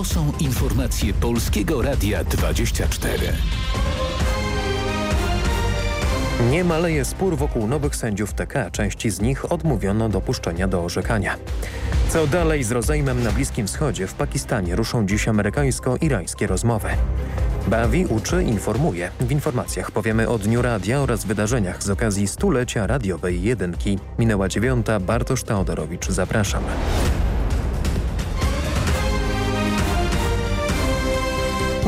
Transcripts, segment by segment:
To są informacje Polskiego Radia 24. Nie maleje spór wokół nowych sędziów TK. Części z nich odmówiono dopuszczenia do orzekania. Co dalej z rozejmem na Bliskim Wschodzie? W Pakistanie ruszą dziś amerykańsko-irańskie rozmowy. Bawi, uczy, informuje. W informacjach powiemy o Dniu Radia oraz wydarzeniach z okazji stulecia radiowej jedynki. Minęła dziewiąta, Bartosz Teodorowicz, zapraszam.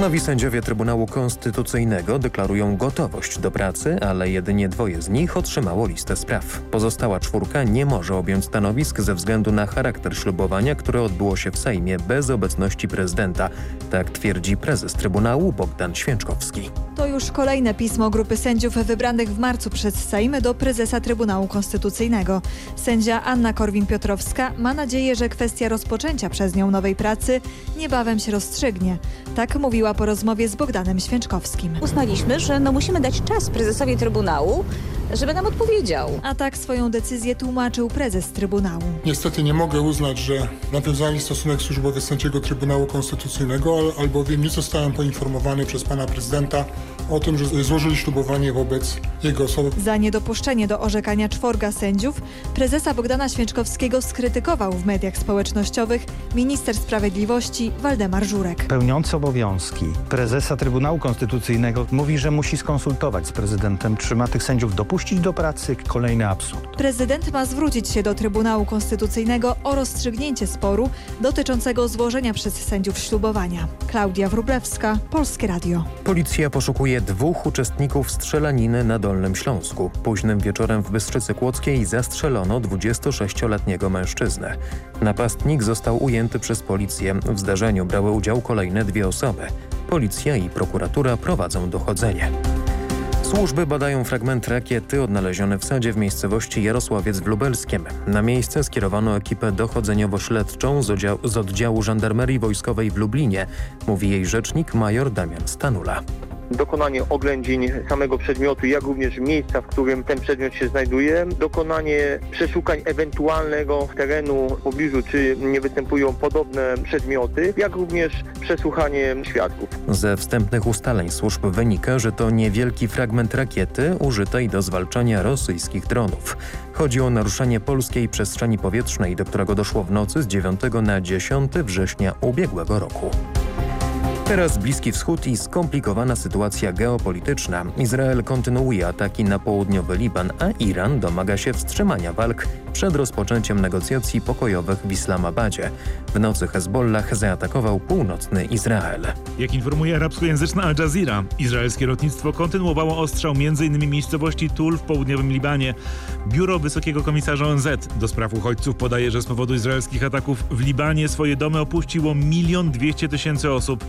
Nowi sędziowie Trybunału Konstytucyjnego deklarują gotowość do pracy, ale jedynie dwoje z nich otrzymało listę spraw. Pozostała czwórka nie może objąć stanowisk ze względu na charakter ślubowania, które odbyło się w Sejmie bez obecności prezydenta. Tak twierdzi prezes Trybunału Bogdan Święczkowski. To już kolejne pismo grupy sędziów wybranych w marcu przez Sejm do prezesa Trybunału Konstytucyjnego. Sędzia Anna Korwin-Piotrowska ma nadzieję, że kwestia rozpoczęcia przez nią nowej pracy niebawem się rozstrzygnie. Tak mówiła po rozmowie z Bogdanem Święczkowskim. Uznaliśmy, że no musimy dać czas prezesowi Trybunału, żeby nam odpowiedział. A tak swoją decyzję tłumaczył prezes Trybunału. Niestety nie mogę uznać, że nawiązali stosunek służbowy sędziego Trybunału Konstytucyjnego, albowiem nie zostałem poinformowany przez pana prezydenta o tym, że złożyli ślubowanie wobec jego osoby. Za niedopuszczenie do orzekania czworga sędziów prezesa Bogdana Święczkowskiego skrytykował w mediach społecznościowych minister sprawiedliwości Waldemar Żurek. Pełniący obowiązki prezesa Trybunału Konstytucyjnego mówi, że musi skonsultować z prezydentem, czy ma tych sędziów dopuścić do pracy. Kolejny absurd. Prezydent ma zwrócić się do Trybunału Konstytucyjnego o rozstrzygnięcie sporu dotyczącego złożenia przez sędziów ślubowania. Klaudia Wrublewska, Polskie Radio. Policja poszukuje dwóch uczestników strzelaniny na Dolnym Śląsku. Późnym wieczorem w Bystrzycy Kłodzkiej zastrzelono 26-letniego mężczyznę. Napastnik został ujęty przez policję. W zdarzeniu brały udział kolejne dwie osoby. Policja i prokuratura prowadzą dochodzenie. Służby badają fragment rakiety odnaleziony w sadzie w miejscowości Jarosławiec w Lubelskiem. Na miejsce skierowano ekipę dochodzeniowo-śledczą z, z oddziału Żandarmerii Wojskowej w Lublinie, mówi jej rzecznik major Damian Stanula dokonanie oględzin samego przedmiotu, jak również miejsca, w którym ten przedmiot się znajduje, dokonanie przeszukań ewentualnego terenu w pobliżu, czy nie występują podobne przedmioty, jak również przesłuchanie świadków. Ze wstępnych ustaleń służb wynika, że to niewielki fragment rakiety użytej do zwalczania rosyjskich dronów. Chodzi o naruszenie polskiej przestrzeni powietrznej, do którego doszło w nocy z 9 na 10 września ubiegłego roku. Teraz Bliski Wschód i skomplikowana sytuacja geopolityczna. Izrael kontynuuje ataki na południowy Liban, a Iran domaga się wstrzymania walk przed rozpoczęciem negocjacji pokojowych w Islamabadzie. W nocy Hezbollah zaatakował północny Izrael. Jak informuje arabskojęzyczna Al Jazeera, izraelskie lotnictwo kontynuowało ostrzał m.in. miejscowości Tul w południowym Libanie. Biuro Wysokiego Komisarza ONZ do spraw uchodźców podaje, że z powodu izraelskich ataków w Libanie swoje domy opuściło milion dwieście tysięcy osób.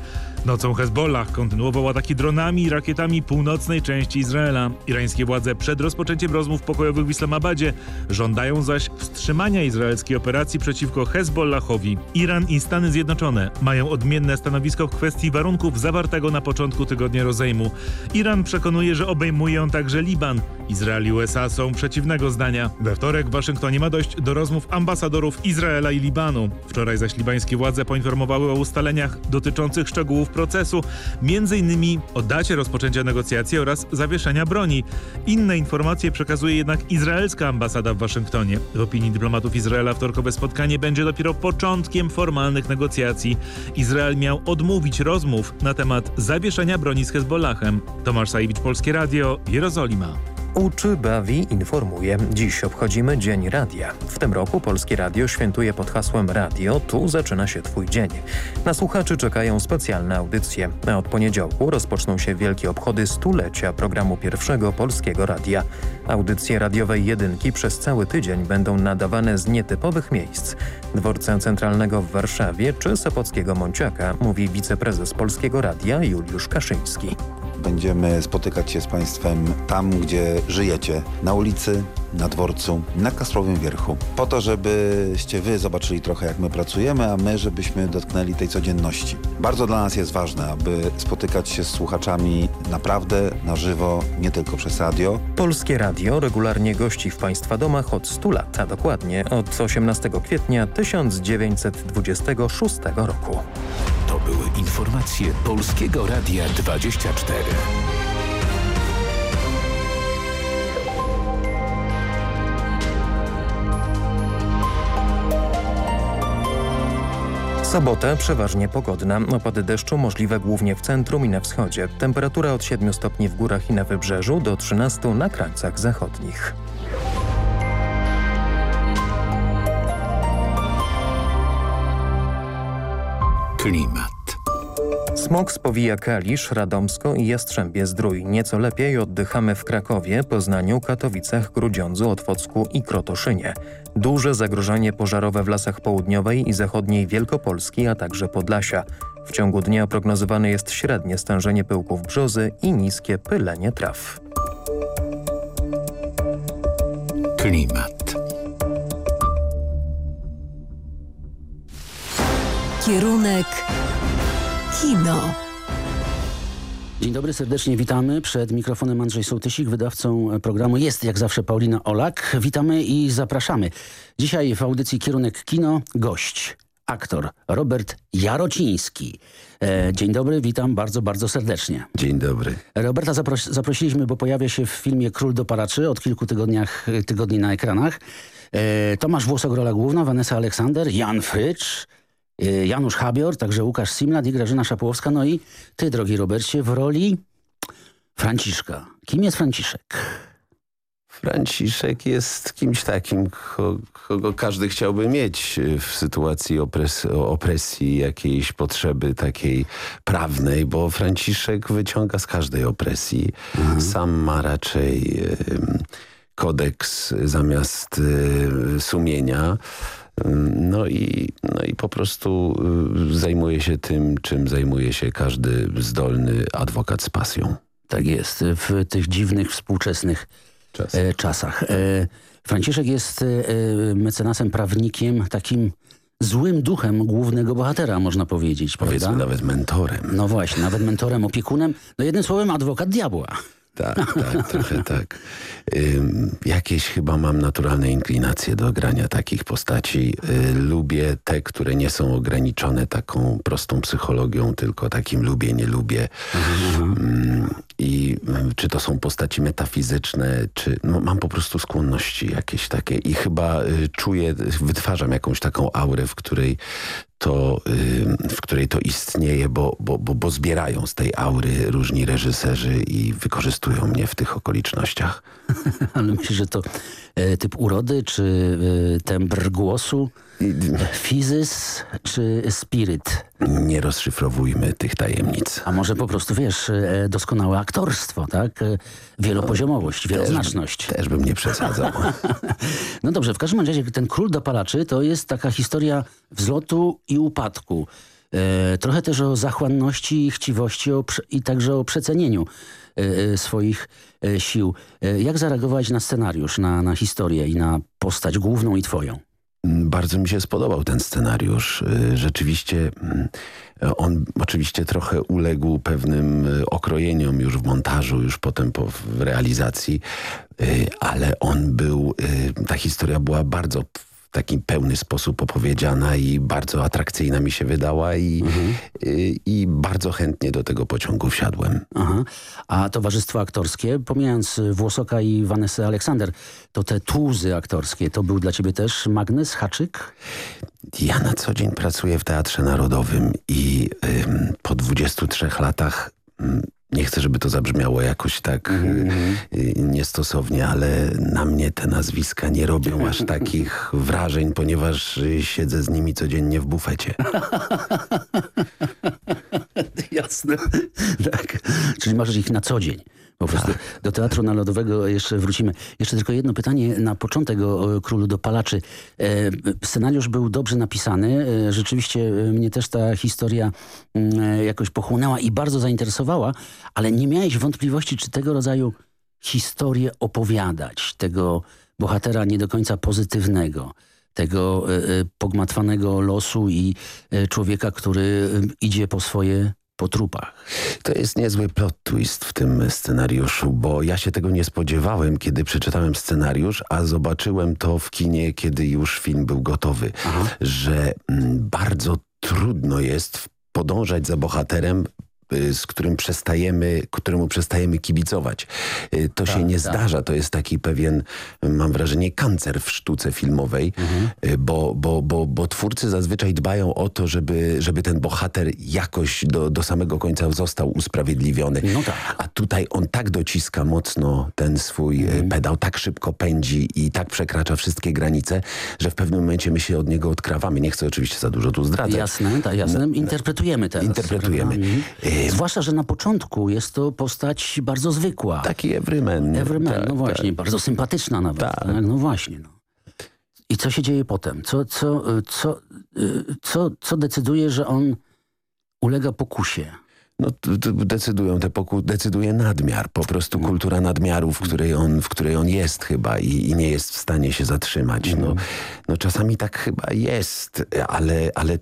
Nocą Hezbollah kontynuował ataki dronami i rakietami północnej części Izraela. Irańskie władze przed rozpoczęciem rozmów pokojowych w Islamabadzie żądają zaś wstrzymania izraelskiej operacji przeciwko Hezbollahowi. Iran i Stany Zjednoczone mają odmienne stanowisko w kwestii warunków zawartego na początku tygodnia rozejmu. Iran przekonuje, że obejmuje on także Liban. Izrael i USA są przeciwnego zdania. We wtorek w Waszyngtonie ma dojść do rozmów ambasadorów Izraela i Libanu. Wczoraj zaś libańskie władze poinformowały o ustaleniach dotyczących szczegółów procesu, m.in. o dacie rozpoczęcia negocjacji oraz zawieszenia broni. Inne informacje przekazuje jednak izraelska ambasada w Waszyngtonie. W opinii dyplomatów Izraela wtorkowe spotkanie będzie dopiero początkiem formalnych negocjacji. Izrael miał odmówić rozmów na temat zawieszenia broni z Hezbollahem. Tomasz Sajewicz, Polskie Radio, Jerozolima. Uczy, bawi, informuje. Dziś obchodzimy Dzień Radia. W tym roku Polskie Radio świętuje pod hasłem Radio, tu zaczyna się Twój dzień. Na słuchaczy czekają specjalne audycje. A od poniedziałku rozpoczną się wielkie obchody stulecia programu pierwszego Polskiego Radia. Audycje radiowej jedynki przez cały tydzień będą nadawane z nietypowych miejsc. Dworca Centralnego w Warszawie czy Sopockiego Monciaka, mówi wiceprezes Polskiego Radia Juliusz Kaszyński. Będziemy spotykać się z Państwem tam, gdzie żyjecie. Na ulicy, na dworcu, na Kastrowym Wierchu. Po to, żebyście Wy zobaczyli trochę, jak my pracujemy, a my, żebyśmy dotknęli tej codzienności. Bardzo dla nas jest ważne, aby spotykać się z słuchaczami naprawdę na żywo, nie tylko przez radio. Polskie Radio regularnie gości w Państwa domach od 100 lat, a dokładnie od 18 kwietnia 1926 roku. To były informacje Polskiego Radia 24. Sobotę przeważnie pogodna. Opady deszczu możliwe głównie w centrum i na wschodzie. Temperatura od 7 stopni w górach i na wybrzeżu do 13 na krańcach zachodnich. Klimat. Smog spowija Kalisz, Radomsko i Jastrzębie Zdrój. Nieco lepiej oddychamy w Krakowie, Poznaniu, Katowicach, Grudziądzu, Otwocku i Krotoszynie. Duże zagrożenie pożarowe w lasach południowej i zachodniej Wielkopolski, a także Podlasia. W ciągu dnia prognozowane jest średnie stężenie pyłków brzozy i niskie pylenie traw. Klimat. Kierunek kino. Dzień dobry, serdecznie witamy. Przed mikrofonem Andrzej Sołtysik, wydawcą programu jest jak zawsze Paulina Olak. Witamy i zapraszamy. Dzisiaj w audycji Kierunek Kino gość, aktor Robert Jarociński. E, dzień dobry, witam bardzo, bardzo serdecznie. Dzień dobry. Roberta zapros zaprosiliśmy, bo pojawia się w filmie Król do Paraczy od kilku tygodniach, tygodni na ekranach. E, Tomasz Włosok, rola główna, Vanessa Aleksander, Jan Frycz, Janusz Habior, także Łukasz Simlad i Grażyna Szapołowska. No i ty, drogi Robercie, w roli Franciszka. Kim jest Franciszek? Franciszek jest kimś takim, kogo każdy chciałby mieć w sytuacji opres opresji, jakiejś potrzeby takiej prawnej, bo Franciszek wyciąga z każdej opresji. Mhm. Sam ma raczej kodeks zamiast y, sumienia. No i, no i po prostu y, zajmuje się tym, czym zajmuje się każdy zdolny adwokat z pasją. Tak jest, w tych dziwnych, współczesnych Czas. e, czasach. E, Franciszek jest e, mecenasem, prawnikiem, takim złym duchem głównego bohatera, można powiedzieć. Powiedzmy prawda? nawet mentorem. No właśnie, nawet mentorem, opiekunem. No jednym słowem adwokat diabła. Tak, tak, trochę tak. Ym, jakieś chyba mam naturalne inklinacje do grania takich postaci. Y, lubię te, które nie są ograniczone taką prostą psychologią, tylko takim lubię, nie lubię. I y, czy to są postaci metafizyczne, czy no, mam po prostu skłonności jakieś takie i chyba y, czuję, wytwarzam jakąś taką aurę, w której to, w której to istnieje, bo, bo, bo, bo zbierają z tej aury różni reżyserzy i wykorzystują mnie w tych okolicznościach. Ale myślisz, że to e, typ urody, czy e, tembr głosu, fizys, czy spiryt? Nie rozszyfrowujmy tych tajemnic. A może po prostu, wiesz, e, doskonałe aktorstwo, tak? E, wielopoziomowość, wieloznaczność. Też, też bym nie przesadzał. no dobrze, w każdym razie ten Król dopalaczy to jest taka historia wzlotu i upadku. E, trochę też o zachłanności i chciwości o, i także o przecenieniu e, swoich e, sił. E, jak zareagować na scenariusz, na, na historię i na postać główną i twoją? Bardzo mi się spodobał ten scenariusz. Y, rzeczywiście mm, on oczywiście trochę uległ pewnym y, okrojeniom już w montażu, już potem po, w realizacji, y, ale on był, ta historia była bardzo taki pełny sposób opowiedziana i bardzo atrakcyjna mi się wydała i, mhm. i, i, bardzo chętnie do tego pociągu wsiadłem. Aha. A towarzystwo aktorskie, pomijając Włosoka i Vanessa Aleksander, to te tłuzy aktorskie, to był dla ciebie też magnes, haczyk? Ja na co dzień pracuję w Teatrze Narodowym i ym, po 23 latach ym, nie chcę, żeby to zabrzmiało jakoś tak mm -hmm. niestosownie, ale na mnie te nazwiska nie robią aż takich wrażeń, ponieważ siedzę z nimi codziennie w bufecie. Jasne. tak. Czyli masz ich na co dzień. Po prostu tak. do Teatru Narodowego jeszcze wrócimy. Jeszcze tylko jedno pytanie na początek o Królu Dopalaczy. E, scenariusz był dobrze napisany. E, rzeczywiście e, mnie też ta historia mm, jakoś pochłonęła i bardzo zainteresowała, ale nie miałeś wątpliwości, czy tego rodzaju historię opowiadać, tego bohatera nie do końca pozytywnego, tego pogmatwanego losu i człowieka, który idzie po swoje po trupach. To jest niezły plot twist w tym scenariuszu, bo ja się tego nie spodziewałem, kiedy przeczytałem scenariusz, a zobaczyłem to w kinie, kiedy już film był gotowy, Aha. że m, mm, bardzo trudno jest podążać za bohaterem, z którym przestajemy, któremu przestajemy kibicować. Y, To Tak, się nie tak. zdarza, to jest taki pewien, mam wrażenie, kancer w sztuce filmowej, Mhm. y, bo, bo, bo, bo twórcy zazwyczaj dbają o to, żeby, żeby ten bohater jakoś do, do samego końca został usprawiedliwiony. No tak. A tutaj on tak dociska mocno ten swój Mhm. y, pedał, tak szybko pędzi i tak przekracza wszystkie granice, że w pewnym momencie my się od niego odkrawamy. Nie chcę oczywiście za dużo tu zdradzać. Jasne, tak, jasne. Interpretujemy teraz. Interpretujemy. Mhm. Zwłaszcza, że na początku jest to postać bardzo zwykła. Taki everyman. Everyman, Tak, no właśnie, tak. bardzo sympatyczna nawet. Tak. No właśnie. No. I co się dzieje potem? Co, co, y, co, y, co, co decyduje, że on ulega pokusie? No, decydują te poku, decyduje nadmiar, po prostu Mhm. kultura nadmiaru, w której on, w której on jest chyba i, i nie jest w stanie się zatrzymać. Mhm. No, no czasami tak chyba jest, ale, ale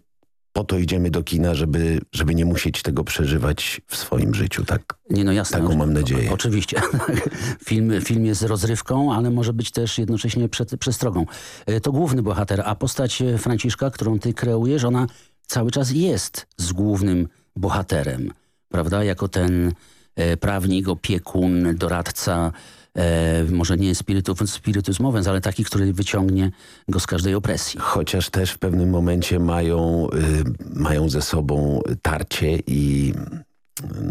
po to idziemy do kina, żeby, żeby nie musieć tego przeżywać w swoim życiu. Tak, Nie, no jasne. Taką mam nadzieję. Oczywiście. film, film jest rozrywką, ale może być też jednocześnie przed, przestrogą. E, To główny bohater, a postać e, Franciszka, którą ty kreujesz, ona cały czas jest z głównym bohaterem, prawda? Jako ten e, prawnik, opiekun, doradca, e, może nie spirytus, spiritus movens, ale taki, który wyciągnie go z każdej opresji. chociaż też w pewnym momencie mają, y, mają ze sobą tarcie i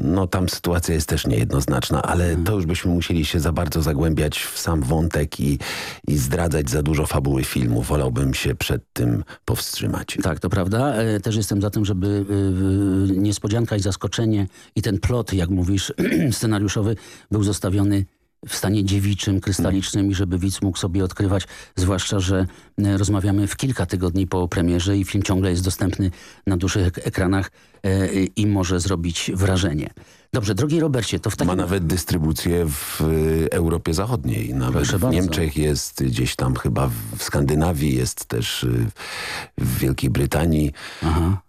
no tam sytuacja jest też niejednoznaczna, ale to już byśmy musieli się za bardzo zagłębiać w sam wątek i, i zdradzać za dużo fabuły filmu. Wolałbym się przed tym powstrzymać. Tak, to prawda. E, Też jestem za tym, żeby y, y, niespodzianka i zaskoczenie i ten plot, jak mówisz, scenariuszowy był zostawiony w stanie dziewiczym, krystalicznym i żeby widz mógł sobie odkrywać, zwłaszcza, że e, rozmawiamy w kilka tygodni po premierze i film ciągle jest dostępny na dużych ek- ekranach e, i może zrobić wrażenie. Dobrze, drogi Robercie, to w takim... Ma nawet dystrybucję w y, Europie Zachodniej. Nawet Proszę w bardzo. Niemczech jest, gdzieś tam chyba w Skandynawii jest też y, w Wielkiej Brytanii.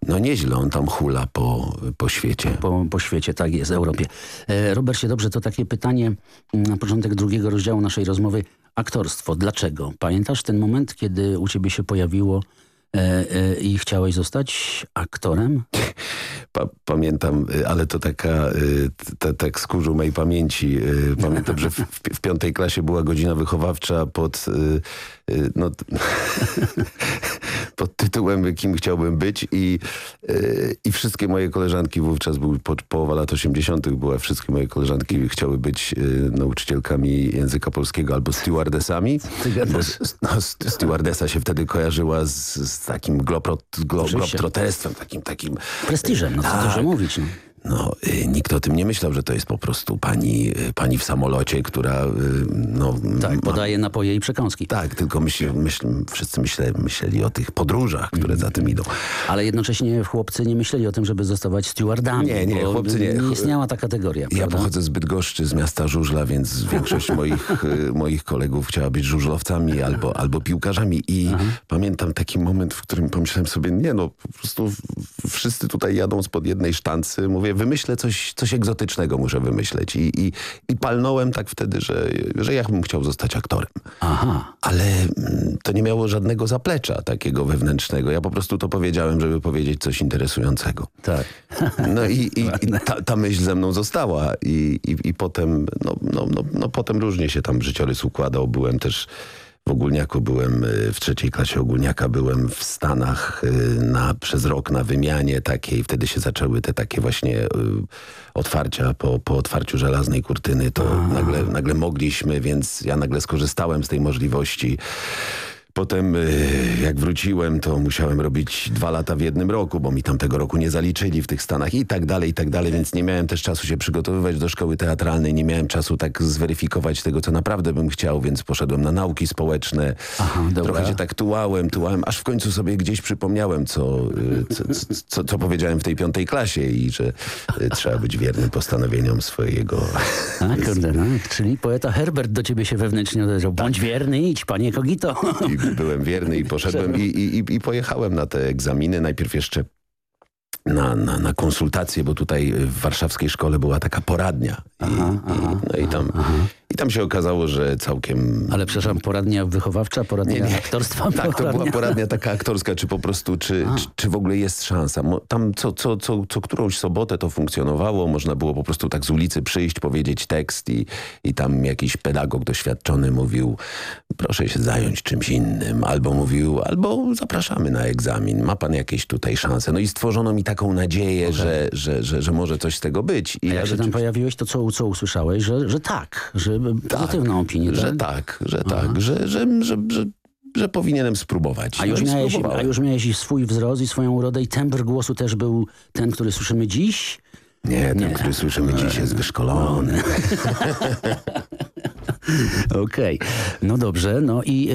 No nieźle on tam hula po, po świecie. po, po świecie, tak jest, Europie. E, Robercie, dobrze, to takie pytanie mm, na początek drugiego rozdziału naszej rozmowy. Aktorstwo, dlaczego? Pamiętasz ten moment, kiedy u ciebie się pojawiło e, e, i chciałeś zostać aktorem? Pa, pamiętam, y, ale to taka, y, t- tak z kurzu mej pamięci. y, Pamiętam, że w, w, piątej klasie była godzina wychowawcza pod, no, t- pod tytułem Kim chciałbym być i, y, i wszystkie moje koleżanki, wówczas był po, połowa lat 80. była, wszystkie moje koleżanki chciały być y, nauczycielkami języka polskiego albo stewardessami. Bo no, s- stewardessa się wtedy kojarzyła z, z takim gloprot, glo, takim, takim Prestiżem, no co Tak. dużo mówić. No. No, y, nikt o tym nie myślał, że to jest po prostu pani, y, pani w samolocie, która y, no, Tak, ma- podaje napoje i przekąski. tak, tylko myśl, myśl, wszyscy myśle, myśleli o tych podróżach, które za tym idą. Ale jednocześnie chłopcy nie myśleli o tym, żeby zostawać stewardami. Nie, nie, chłopcy nie. Nie istniała ta kategoria, Ja prawda? pochodzę z Bydgoszczy, z miasta Żużla, więc większość moich, moich kolegów chciała być żużlowcami albo, albo piłkarzami i pamiętam taki moment, w którym pomyślałem sobie, nie no, po prostu wszyscy tutaj jadą spod jednej sztancy, mówię, wymyślę coś, coś egzotycznego muszę wymyśleć i, i, i palnąłem tak wtedy, że, że ja bym chciał zostać aktorem. Aha. Ale mm, to nie miało żadnego zaplecza takiego wewnętrznego. Ja po prostu to powiedziałem, żeby powiedzieć coś interesującego. Tak. No i, i, i ta, ta myśl ze mną została i, i, i potem, no, no, no, no, potem różnie się tam życiorys układał. Byłem też w ogólniaku, byłem y, w trzeciej klasie ogólniaka, byłem w Stanach y, na, przez rok na wymianie takiej. Wtedy się zaczęły te takie właśnie y, otwarcia po, po otwarciu żelaznej kurtyny. To nagle, nagle mogliśmy, więc ja nagle skorzystałem z tej możliwości. Potem y, jak wróciłem, to musiałem robić dwa lata w jednym roku, bo mi tamtego roku nie zaliczyli w tych Stanach i tak dalej, i tak dalej, więc nie miałem też czasu się przygotowywać do szkoły teatralnej, nie miałem czasu tak zweryfikować tego, co naprawdę bym chciał, więc poszedłem na nauki społeczne. Aha. Trochę się tak tułałem, tułałem, aż w końcu sobie gdzieś przypomniałem, co, y, co, co, co, powiedziałem w tej piątej klasie i że y, trzeba być wiernym postanowieniom swojego... A, kurde, no. Czyli poeta Herbert do ciebie się wewnętrznie odezwał. Bądź wierny, idź, panie Kogito. I byłem wierny i poszedłem i, i, i- pojechałem na te egzaminy. Najpierw jeszcze na, na, na konsultacje, bo tutaj w warszawskiej szkole była taka poradnia. I, Aha, aha, i, no i tam, i tam się okazało, że całkiem... Ale przepraszam, poradnia wychowawcza, poradnia Nie, nie. aktorstwa? Tak, to poradnia... była poradnia taka aktorska, czy po prostu, czy, czy, czy w ogóle jest szansa. Tam co, co, co, co którąś sobotę to funkcjonowało, można było po prostu tak z ulicy przyjść, powiedzieć tekst i, i tam jakiś pedagog doświadczony mówił, proszę się zająć czymś innym, albo mówił, albo zapraszamy na egzamin, ma pan jakieś tutaj szanse. No i stworzono mi taką nadzieję, że, że, że, że może coś z tego być. I A jak się tam pojawiłeś, to co, co usłyszałeś? Że, że tak, że pozytywną opinię, że tak? tak, że tak, że, że, że, że, że powinienem spróbować. A już, No miałeś, a już miałeś swój wzrost i swoją urodę i tembr głosu też był ten, który słyszymy dziś? Nie, ten, który słyszymy dziś jest wyszkolony. Okej, no dobrze, no i y,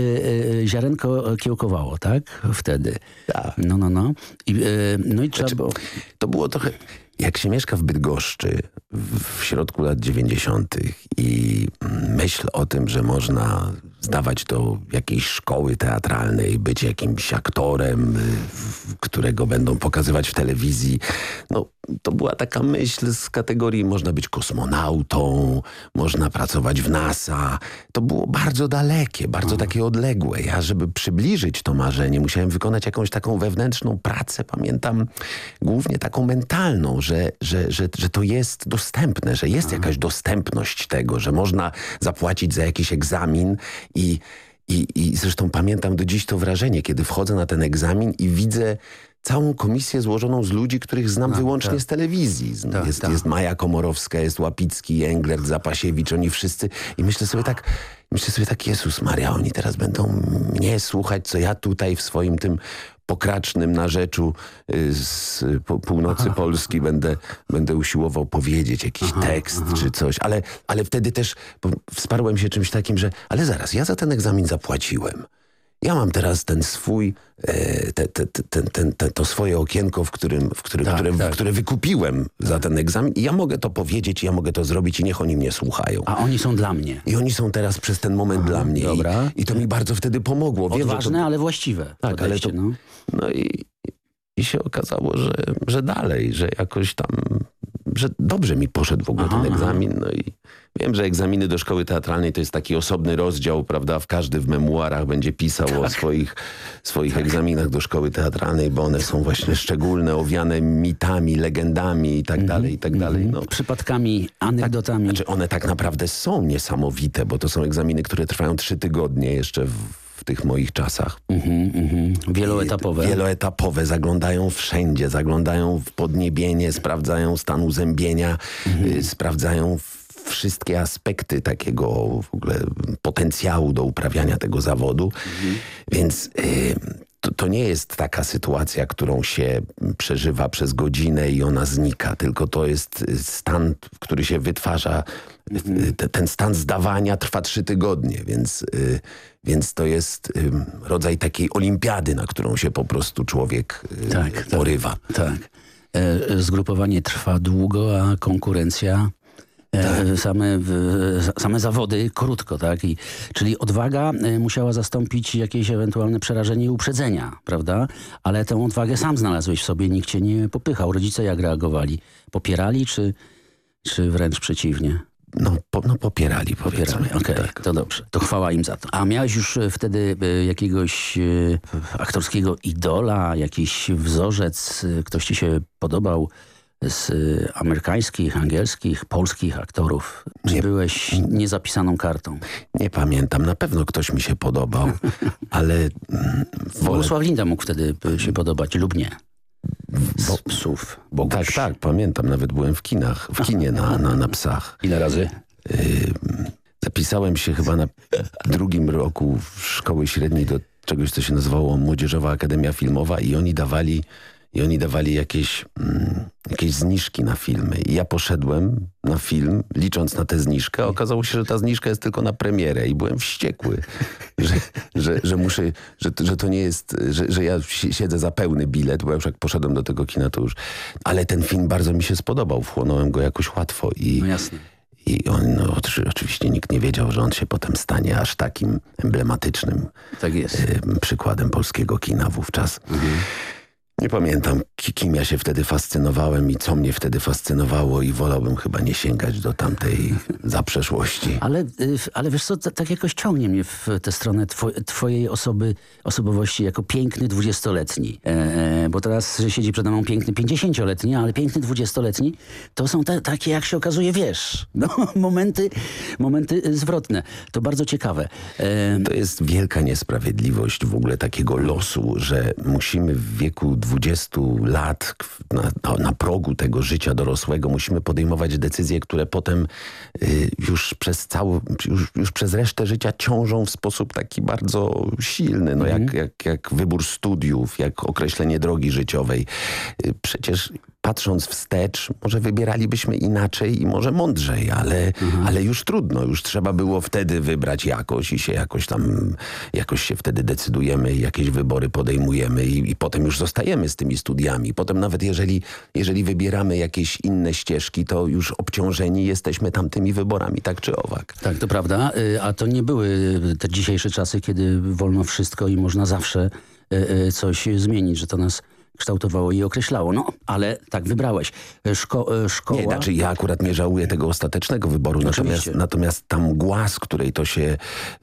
y, ziarenko kiełkowało, tak? Wtedy. Tak. No, no, no. I, y, no i trzeba Znaczy, było... To było trochę... Jak się mieszka w Bydgoszczy w, środku lat 90. i myśl o tym, że można zdawać do jakiejś szkoły teatralnej, być jakimś aktorem, którego będą pokazywać w telewizji, no to była taka myśl z kategorii można być kosmonautą, można pracować w NASA. To było bardzo dalekie, bardzo takie odległe. Ja, żeby przybliżyć to marzenie, musiałem wykonać jakąś taką wewnętrzną pracę, pamiętam, głównie taką mentalną, że, że, że, że to jest dostępne, że jest jakaś dostępność tego, że można zapłacić za jakiś egzamin i, i, i zresztą pamiętam do dziś to wrażenie, kiedy wchodzę na ten egzamin i widzę całą komisję złożoną z ludzi, których znam wyłącznie tak. z telewizji. Tak, jest, tak. jest Maja Komorowska, jest Łapicki, Englert, Zapasiewicz, oni wszyscy. I myślę sobie tak, myślę sobie tak, Jezus Maria, oni teraz będą mnie słuchać, co ja tutaj w swoim tym pokracznym narzeczu y, z północy Polski będę, będę usiłował powiedzieć jakiś tekst czy coś. Ale, ale wtedy też wsparłem się czymś takim, że ale zaraz, ja za ten egzamin zapłaciłem. Ja mam teraz ten swój, e, te, te, te, ten, ten, te, to swoje okienko, w którym, w którym, Tak, które, tak. które wykupiłem za ten egzamin i ja mogę to powiedzieć, ja mogę to zrobić i niech oni mnie słuchają. A oni są dla mnie. I oni są teraz przez ten moment dla mnie. dobra. I, I to mi bardzo wtedy pomogło. Wiem, Odważne, to, ale właściwe tak, ale to, no. no i, i się okazało, że, że dalej, że jakoś tam, że dobrze mi poszedł w ogóle Aha, ten egzamin. No i wiem, że egzaminy do szkoły teatralnej to jest taki osobny rozdział, prawda? W każdy w memuarach będzie pisał Tak. o swoich, swoich egzaminach do szkoły teatralnej, bo one są właśnie szczególne, owiane mitami, legendami i tak Mhm, dalej, i tak dalej. No. Przypadkami, anegdotami. Znaczy one tak naprawdę są niesamowite, bo to są egzaminy, które trwają trzy tygodnie jeszcze w, w tych moich czasach. Mhm, mhm. Wieloetapowe. Wieloetapowe, zaglądają wszędzie, zaglądają w podniebienie, sprawdzają stan uzębienia, y, sprawdzają wszystkie aspekty takiego w ogóle potencjału do uprawiania tego zawodu. Więc y, to, to nie jest taka sytuacja, którą się przeżywa przez godzinę i ona znika, tylko to jest y, stan, który się wytwarza. Te- Ten stan zdawania trwa trzy tygodnie, więc, y, więc to jest y, rodzaj takiej olimpiady, na którą się po prostu człowiek y, Tak, tak. porywa. Tak. E, zgrupowanie trwa długo, a konkurencja... E, Tak. same, same zawody krótko, tak? I, czyli odwaga e, musiała zastąpić jakieś ewentualne przerażenie i uprzedzenia, prawda? Ale tę odwagę sam znalazłeś w sobie, nikt cię nie popychał. Rodzice jak reagowali? Popierali, czy, czy wręcz przeciwnie? No, po, no popierali, powiedzmy. Popierali, okej, Tak. to dobrze. To chwała im za to. A miałeś już e, wtedy e, jakiegoś e, aktorskiego idola, jakiś wzorzec, ktoś ci się podobał z amerykańskich, angielskich, polskich aktorów? Czy Nie. byłeś niezapisaną kartą? Nie pamiętam, na pewno ktoś mi się podobał, ale mm, wolę... Bogusław Linda mógł wtedy się podobać lub nie. Bo- psów. Boguś. Tak, tak, pamiętam, nawet byłem w kinach, w kinie na, na, na psach. Ile razy? Zapisałem się chyba na drugim roku w szkoły średniej do czegoś, co się nazywało Młodzieżowa Akademia Filmowa i oni dawali, i oni dawali jakieś, mm, jakieś zniżki na filmy. I ja poszedłem na film, licząc na tę zniżkę, a okazało się, że ta zniżka jest tylko na premierę i byłem wściekły, że, że, że muszę, że, że to nie jest, że, że ja si- siedzę za pełny bilet, bo ja już jak poszedłem do tego kina, to już... Ale ten film bardzo mi się spodobał, wchłonąłem go jakoś łatwo i... No jasne. I on, no, oczy- oczywiście nikt nie wiedział, że on się potem stanie aż takim emblematycznym Tak przykładem polskiego kina wówczas. Nie pamiętam, kim ja się wtedy fascynowałem i co mnie wtedy fascynowało i wolałbym chyba nie sięgać do tamtej zaprzeszłości. Ale, y, ale wiesz co, tak jakoś ciągnie mnie w tę stronę two, twojej osoby, osobowości jako piękny dwudziestoletni. E, e, bo teraz siedzi przede mną piękny pięćdziesięcioletni, ale piękny dwudziestoletni to są te, takie, jak się okazuje, wiesz, no, momenty, momenty zwrotne. To bardzo ciekawe. E, to jest wielka niesprawiedliwość w ogóle takiego losu, że musimy w wieku 20 lat na, na, progu tego życia dorosłego musimy podejmować decyzje, które potem y, już przez cały, już, już, przez resztę życia ciążą w sposób taki bardzo silny, no jak, mhm. jak, jak wybór studiów, jak określenie drogi życiowej. Y, przecież patrząc wstecz, może wybieralibyśmy inaczej i może mądrzej, ale, mhm. ale już trudno. Już trzeba było wtedy wybrać jakoś i się jakoś tam, jakoś się wtedy decydujemy jakieś wybory podejmujemy i, i potem już zostajemy z tymi studiami. Potem nawet jeżeli, jeżeli wybieramy jakieś inne ścieżki, to już obciążeni jesteśmy tamtymi wyborami, tak czy owak. Tak, to prawda. Y, a to nie były te dzisiejsze czasy, kiedy wolno wszystko i można zawsze y, y, coś zmienić, że to nas kształtowało i określało. No, ale tak wybrałeś. Szko e, szkoła... Nie, znaczy ja akurat nie żałuję tego ostatecznego wyboru, natomiast, natomiast ta mgła, z której to się,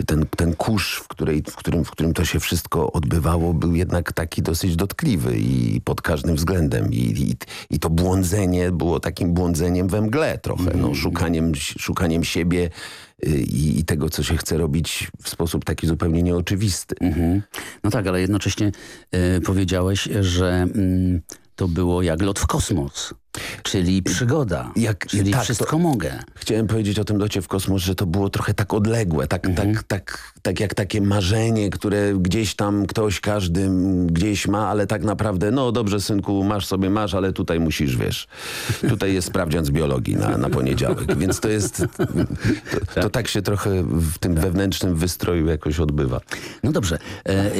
ten, ten kurz, w, której, w, którym, w którym to się wszystko odbywało, był jednak taki dosyć dotkliwy i pod każdym względem. I, i, i to błądzenie było takim błądzeniem we mgle trochę, no, mhm. szukaniem, szukaniem siebie i, i, tego, co się chce robić w sposób taki zupełnie nieoczywisty. Mhm. No tak, ale jednocześnie y, powiedziałeś, że y, to było jak lot w kosmos. Czyli przygoda, jak, czyli tak, wszystko mogę. Chciałem powiedzieć o tym locie w kosmos, że to było trochę tak odległe, tak, mhm. tak, tak, tak jak takie marzenie, które gdzieś tam ktoś, każdy gdzieś ma, ale tak naprawdę, no dobrze synku, masz sobie, masz, ale tutaj musisz, wiesz, tutaj jest sprawdzian z biologii na, na poniedziałek, więc to jest, to, to tak się trochę w tym wewnętrznym wystroju jakoś odbywa. No dobrze. E, e,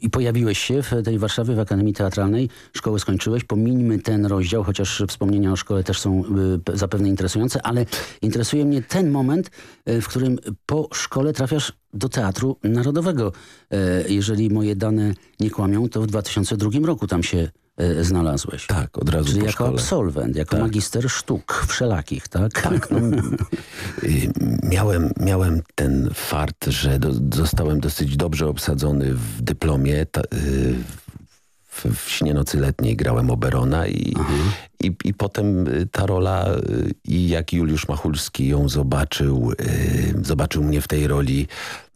I pojawiłeś się w tej Warszawie, w Akademii Teatralnej, szkołę skończyłeś, pomińmy ten rozdział chociaż wspomnienia o szkole też są y, zapewne interesujące, ale interesuje mnie ten moment, y, w którym po szkole trafiasz do Teatru Narodowego. Y, jeżeli moje dane nie kłamią, to w 2002 roku tam się znalazłeś. Tak, od razu Czyli po jako szkole. absolwent, jako tak. magister sztuk wszelakich, tak? Tak. No, miałem, miałem ten fart, że do, zostałem dosyć dobrze obsadzony w dyplomie. Ta, w, w Śnie Nocy Letniej grałem Oberona i, i, i potem y, ta rola y, i jak Juliusz Machulski ją zobaczył, y, zobaczył mnie w tej roli,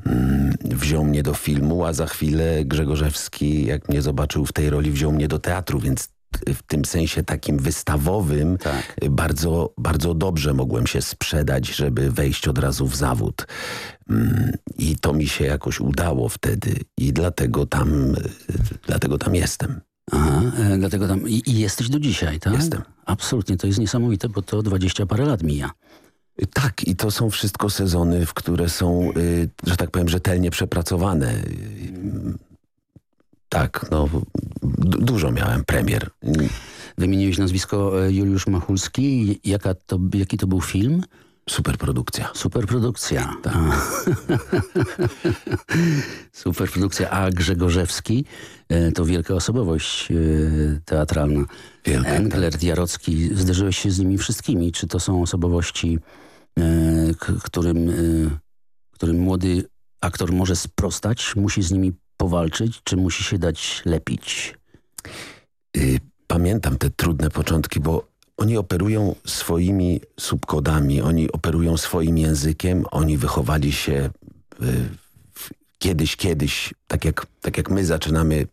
mm, wziął mnie do filmu, a za chwilę Grzegorzewski jak mnie zobaczył w tej roli, wziął mnie do teatru, więc w tym sensie takim wystawowym tak. bardzo, bardzo dobrze mogłem się sprzedać, żeby wejść od razu w zawód. Mm, I to mi się jakoś udało wtedy i dlatego tam, dlatego tam jestem. Aha, e, dlatego tam i, i, jesteś do dzisiaj, tak? Jestem. Absolutnie, to jest niesamowite, bo to dwadzieścia parę lat mija. Tak, i to są wszystko sezony, w które są, y, że tak powiem, rzetelnie przepracowane. Tak, no dużo miałem premier. Wymieniłeś nazwisko e, Juliusz Machulski. Jaka to, jaki to był film? Superprodukcja. Superprodukcja. Tak. Superprodukcja. A Grzegorzewski e, to wielka osobowość e, teatralna. Wielka, Engler, tak. Jarocki. Zderzyłeś się z nimi wszystkimi. Czy to są osobowości, którym, którym młody aktor może sprostać? Musi z nimi powalczyć, czy musi się dać lepić? Y, pamiętam te trudne początki, bo oni operują swoimi subkodami, oni operują swoim językiem, oni wychowali się y, kiedyś, kiedyś, tak jak, tak jak my zaczynamy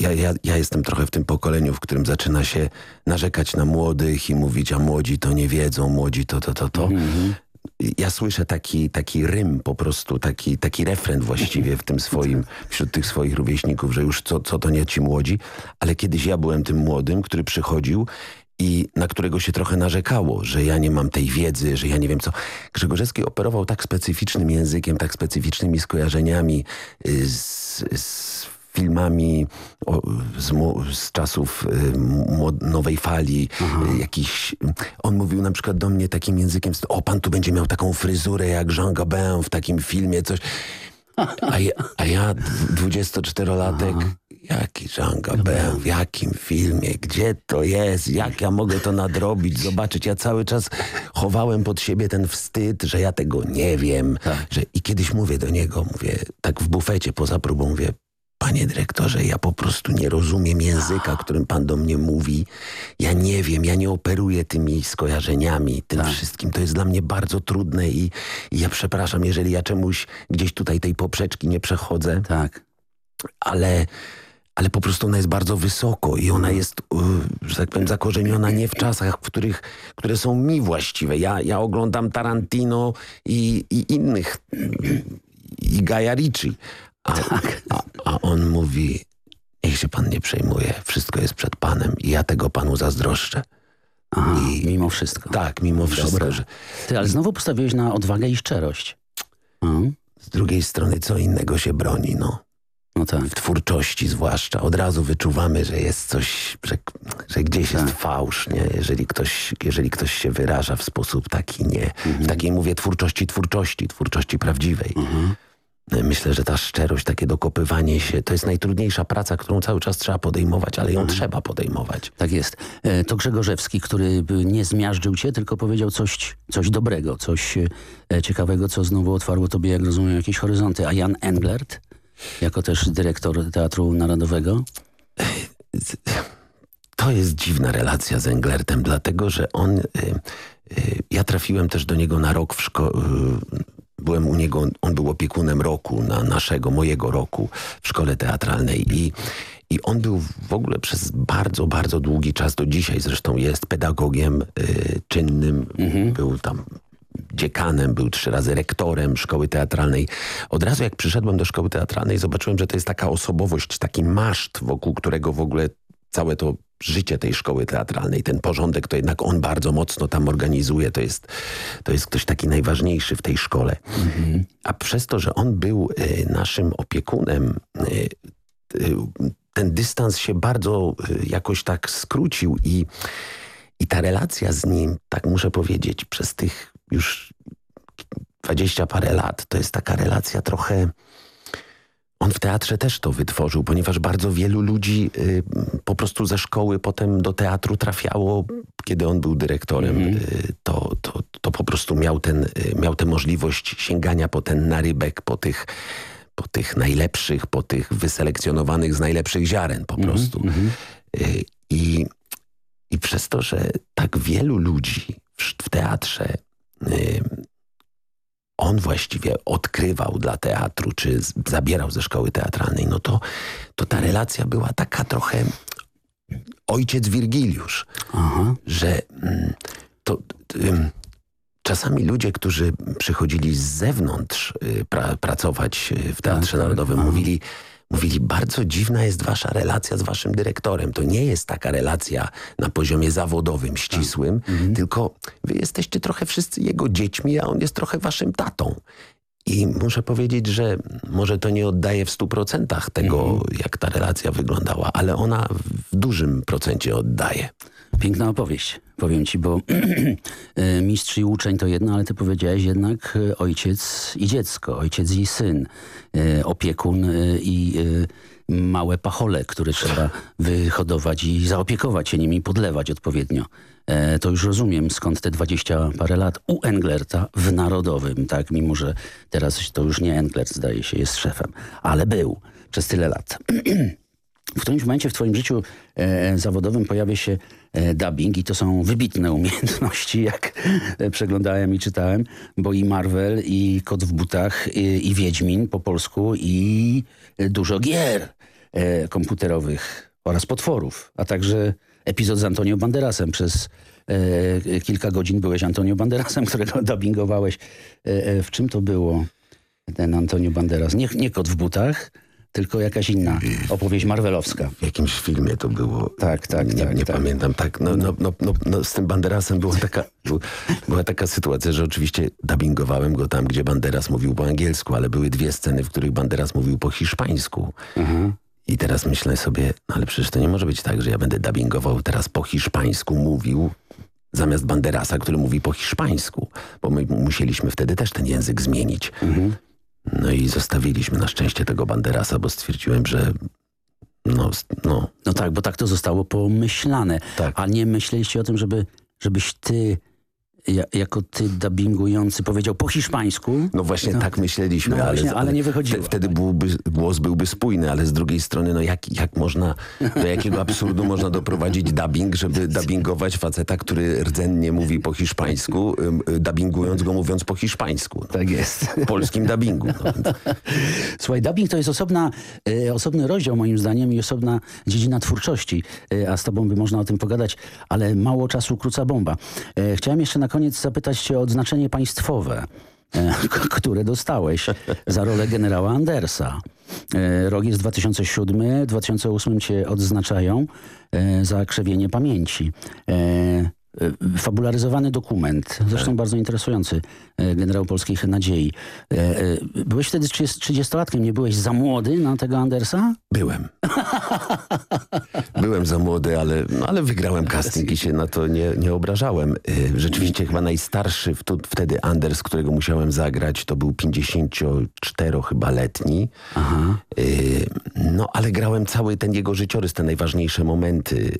ja, ja, ja jestem trochę w tym pokoleniu, w którym zaczyna się narzekać na młodych i mówić, a młodzi to nie wiedzą, młodzi to, to, to, to. Mm -hmm ja słyszę taki, taki rym po prostu, taki, taki refren właściwie w tym swoim, wśród tych swoich rówieśników, że już co, co to nie ci młodzi, ale kiedyś ja byłem tym młodym, który przychodził i na którego się trochę narzekało, że ja nie mam tej wiedzy, że ja nie wiem co. Grzegorzewski operował tak specyficznym językiem, tak specyficznymi skojarzeniami y, z, z filmami o, z, z, czasów y, nowej fali. Y, jakiś, on mówił na przykład do mnie takim językiem, o pan tu będzie miał taką fryzurę jak Jean Gabin w takim filmie, coś. A ja, a ja 24-latek, Jaki Jean Gabin, w jakim filmie, gdzie to jest, jak ja mogę to nadrobić, zobaczyć. Ja cały czas chowałem pod siebie ten wstyd, że ja tego nie wiem. Że, I kiedyś mówię do niego, mówię, tak w bufecie poza próbą, mówię, panie dyrektorze, ja po prostu nie rozumiem języka, którym pan do mnie mówi. Ja nie wiem, ja nie operuję tymi skojarzeniami, tym wszystkim. To jest dla mnie bardzo trudne i, i ja przepraszam, jeżeli ja czemuś gdzieś tutaj tej poprzeczki nie przechodzę. Tak. Ale ale po prostu ona jest bardzo wysoko i ona jest, y, że tak powiem, zakorzeniona nie w czasach, w których, które są mi właściwe. Ja, ja oglądam Tarantino i, i innych, i Gaja Ricci. A, a, a on mówi, niech się pan nie przejmuje, wszystko jest przed panem i ja tego panu zazdroszczę. Aha, I, mimo wszystko. Tak, mimo wszystko. Że... Ty, ale znowu postawiłeś na odwagę i szczerość. Hmm? Z drugiej strony co innego się broni, no. No tak. W twórczości zwłaszcza. Od razu wyczuwamy, że jest coś, że, że gdzieś tak. jest fałsz, nie? Jeżeli ktoś, jeżeli ktoś się wyraża w sposób taki nie. Mhm. W takiej mówię twórczości twórczości, twórczości prawdziwej. Mhm. Myślę, że ta szczerość, takie dokopywanie się, to jest najtrudniejsza praca, którą cały czas trzeba podejmować, ale ją mhm. trzeba podejmować. Tak jest. E, to Grzegorzewski, który nie zmiażdżył cię, tylko powiedział coś, coś dobrego, coś e, ciekawego, co znowu otwarło tobie, jak rozumiem, jakieś horyzonty. A Jan Englert? jako też dyrektor Teatru Narodowego? To jest dziwna relacja z Englertem, dlatego że on... Y, ja trafiłem też do niego na rok w szkole... Byłem u niego, on był opiekunem roku, na naszego, mojego roku w szkole teatralnej i, i on był w ogóle przez bardzo, bardzo długi czas, do dzisiaj zresztą jest pedagogiem y, czynnym. Mhm. Był tam dziekanem, był trzy razy rektorem szkoły teatralnej. Od razu jak przyszedłem do szkoły teatralnej zobaczyłem, że to jest taka osobowość, taki maszt, wokół którego w ogóle całe to życie tej szkoły teatralnej, ten porządek, to jednak on bardzo mocno tam organizuje. To jest, to jest ktoś taki najważniejszy w tej szkole. Mhm. A przez to, że on był y, naszym opiekunem, y, y, ten dystans się bardzo jakoś tak skrócił i, i ta relacja z nim, tak muszę powiedzieć, przez tych już dwadzieścia parę lat. To jest taka relacja trochę... On w teatrze też to wytworzył, ponieważ bardzo wielu ludzi y, po prostu ze szkoły potem do teatru trafiało, kiedy on był dyrektorem. Mm -hmm. y, to, to, to po prostu miał, ten, y, miał tę możliwość sięgania po ten narybek, po tych, po tych najlepszych, po tych wyselekcjonowanych z najlepszych ziaren po mhm, prostu. Mm -hmm. I, I przez to, że tak wielu ludzi w, w teatrze on właściwie odkrywał dla teatru, czy zabierał ze szkoły teatralnej, no to, to ta relacja była taka trochę ojciec Wirgiliusz, Aha. że mm, to, czasami ludzie, którzy przychodzili z zewnątrz y, pra, pracować y, w Teatrze tak, tak. Narodowym, tak. mówili Mówili, bardzo dziwna jest wasza relacja z waszym dyrektorem. To nie jest taka relacja na poziomie zawodowym, ścisłym, tak. mhm. tylko wy jesteście trochę wszyscy jego dziećmi, a on jest trochę waszym tatą. I muszę powiedzieć, że może to nie oddaje w stu procentach tego, mhm. jak ta relacja wyglądała, ale ona w dużym procencie oddaje. Piękna opowieść, powiem ci, bo e, mistrz i uczeń to jedno, ale ty powiedziałeś jednak e, ojciec i dziecko, ojciec i syn, e, opiekun i małe pachole, które trzeba wyhodować i zaopiekować się nimi, podlewać odpowiednio. To już rozumiem, skąd te dwadzieścia parę lat u Englerta w Narodowym, tak? Mimo, że teraz to już nie Englert, zdaje się, jest szefem, ale był przez tyle lat. w którymś momencie w twoim życiu e, zawodowym pojawia się dubbing i to są wybitne umiejętności, jak e, przeglądałem i czytałem, bo i Marvel, i Kot w butach, i, i Wiedźmin po polsku, i dużo gier e, komputerowych oraz potworów, a także epizod z Antonio Banderasem. Przez e, kilka godzin byłeś Antonio Banderasem, którego dubbingowałeś. E, w czym to było, ten Antonio Banderas? Nie, nie Kot w butach, tylko jakaś inna opowieść marvelowska. W jakimś filmie to było. Tak, tak, nie, tak. Nie tak. pamiętam. Tak, no, no, no, no, no, z tym Banderasem była taka, była taka sytuacja, że oczywiście dubbingowałem go tam, gdzie Banderas mówił po angielsku, ale były dwie sceny, w których Banderas mówił po hiszpańsku. Mhm. I teraz myślę sobie, no ale przecież to nie może być tak, że ja będę dubbingował teraz po hiszpańsku, mówił zamiast Banderasa, który mówi po hiszpańsku, bo my musieliśmy wtedy też ten język zmienić. Mhm. No i zostawiliśmy na szczęście tego Banderasa, bo stwierdziłem, że No, no. no tak, bo tak to zostało pomyślane. Tak. A nie myśleliście o tym, żeby, żebyś ty ja, jako ty dubbingujący powiedział po hiszpańsku. No właśnie tak myśleliśmy, No ale, właśnie, ale nie wychodziło. Wtedy byłby, głos byłby spójny, ale z drugiej strony, no jak, jak można, do jakiego absurdu można doprowadzić dubbing, żeby dubbingować faceta, który rdzennie mówi po hiszpańsku, y, dubbingując go mówiąc po hiszpańsku. Tak jest. W polskim dubbingu. No, Słuchaj, dubbing to jest osobna, e, osobny rozdział moim zdaniem i osobna dziedzina twórczości, e, a z tobą by można o tym pogadać, ale mało czasu króca bomba. Chciałem jeszcze na koniec zapytać cię o odznaczenie państwowe, e, które dostałeś za rolę generała Andersa. E, rok jest 2007, 2008 cię odznaczają e, za krzewienie pamięci. E, Fabularyzowany dokument, zresztą bardzo interesujący, e, generał polskich nadziei. E, Byłeś wtedy 30 30-latkiem, nie byłeś za młody na tego Andersa? Byłem. Byłem za młody, ale, ale wygrałem casting i się na to nie, nie obrażałem. Rzeczywiście chyba najstarszy w, wtedy Anders, którego musiałem zagrać, to był 54 chyba letni. Aha. No ale grałem cały ten jego życiorys, te najważniejsze momenty.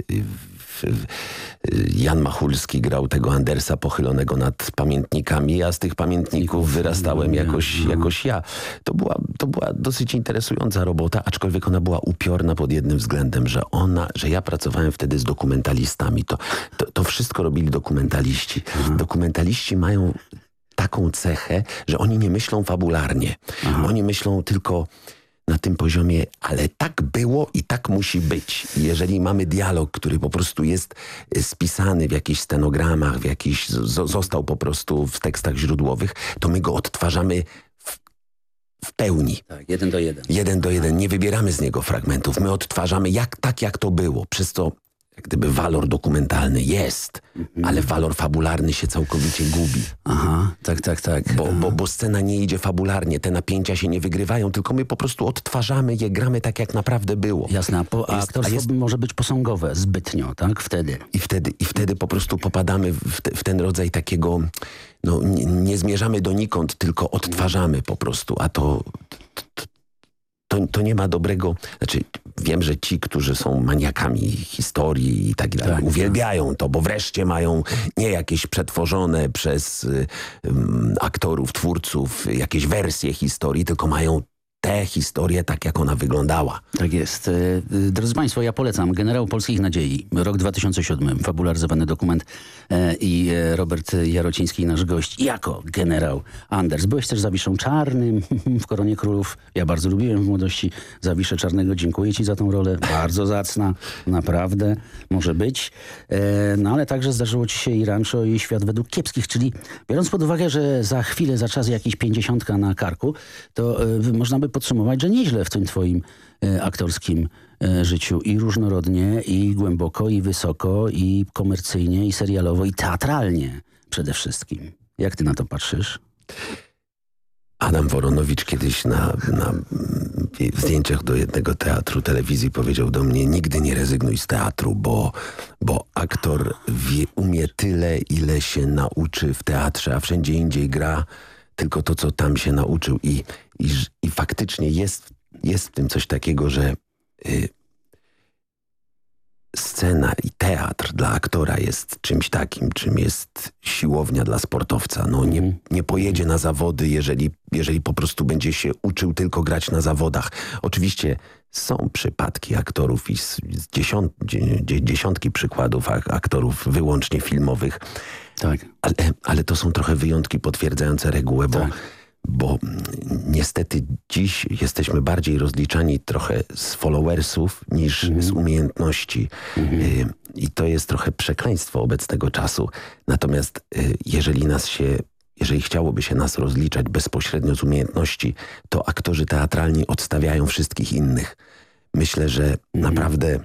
Jan Machulski grał tego Andersa pochylonego nad pamiętnikami, a z tych pamiętników wyrastałem jakoś, jakoś ja. To była, to była dosyć interesująca robota, aczkolwiek ona była upiorna pod jednym względem, że ona, że ja pracowałem wtedy z dokumentalistami. To, to, to wszystko robili dokumentaliści. Dokumentaliści mają taką cechę, że oni nie myślą fabularnie. Oni myślą tylko na tym poziomie, ale tak było i tak musi być. Jeżeli mamy dialog, który po prostu jest y, spisany w jakichś stenogramach, w jakiś, został po prostu w tekstach źródłowych, to my go odtwarzamy w, w pełni. Tak, jeden do jeden. Jeden do jeden. Nie wybieramy z niego fragmentów. My odtwarzamy jak, tak, jak to było. Przez to jak gdyby walor dokumentalny jest, ale walor fabularny się całkowicie gubi. Aha, tak, tak, tak. Bo, bo, bo scena nie idzie fabularnie, te napięcia się nie wygrywają, tylko my po prostu odtwarzamy je, gramy tak, jak naprawdę było. Jasne, a, po, a Jest- aktorstwo a jest- może być posągowe zbytnio, tak? Wtedy. I wtedy, I wtedy po prostu popadamy w, te, w ten rodzaj takiego, no nie, nie zmierzamy donikąd, tylko odtwarzamy po prostu, a to, to, to, to nie ma dobrego, znaczy wiem, że ci, którzy są maniakami historii i tak dalej, Tak, uwielbiają to, bo wreszcie mają nie jakieś przetworzone przez aktorów, twórców jakieś wersje historii, tylko mają tę historię tak, jak ona wyglądała. Tak jest. E, e, Drodzy Państwo, ja polecam Generał Polskich Nadziei, rok 2007, fabularyzowany dokument e, i Robert Jarociński, nasz gość, jako generał Anders. Byłeś też Zawiszą Czarnym w Koronie Królów. Ja bardzo lubiłem w młodości Zawiszę Czarnego. Dziękuję Ci za tą rolę. Bardzo zacna, naprawdę, może być. No ale także zdarzyło Ci się i Rancho i Świat według kiepskich, czyli biorąc pod uwagę, że za chwilę, za czas jakiś pięćdziesiątka na karku, to można by podsumować, że nieźle w tym Twoim e, aktorskim e, życiu i różnorodnie, i głęboko, i wysoko, i komercyjnie, i serialowo, i teatralnie przede wszystkim. Jak ty na to patrzysz? Adam Woronowicz kiedyś na, na zdjęciach do jednego teatru telewizji powiedział do mnie nigdy nie rezygnuj z teatru, bo, bo aktor wie, umie tyle, ile się nauczy w teatrze, a wszędzie indziej gra tylko to, co tam się nauczył. I, i, i faktycznie jest, jest w tym coś takiego, że y, scena i teatr dla aktora jest czymś takim, czym jest siłownia dla sportowca. No nie, nie pojedzie na zawody, jeżeli, jeżeli po prostu będzie się uczył tylko grać na zawodach. Oczywiście są przypadki aktorów i dziesiąt, dzie, dzie- dziesiątki przykładów ak- aktorów wyłącznie filmowych, Tak. ale, ale to są trochę wyjątki potwierdzające regułę, bo, Tak. Bo niestety dziś jesteśmy bardziej rozliczani trochę z followersów niż Mhm. z umiejętności. Y, I to jest trochę przekleństwo obecnego czasu. Natomiast y, jeżeli nas się jeżeli chciałoby się nas rozliczać bezpośrednio z umiejętności, to aktorzy teatralni odstawiają wszystkich innych. Myślę, że Mhm. naprawdę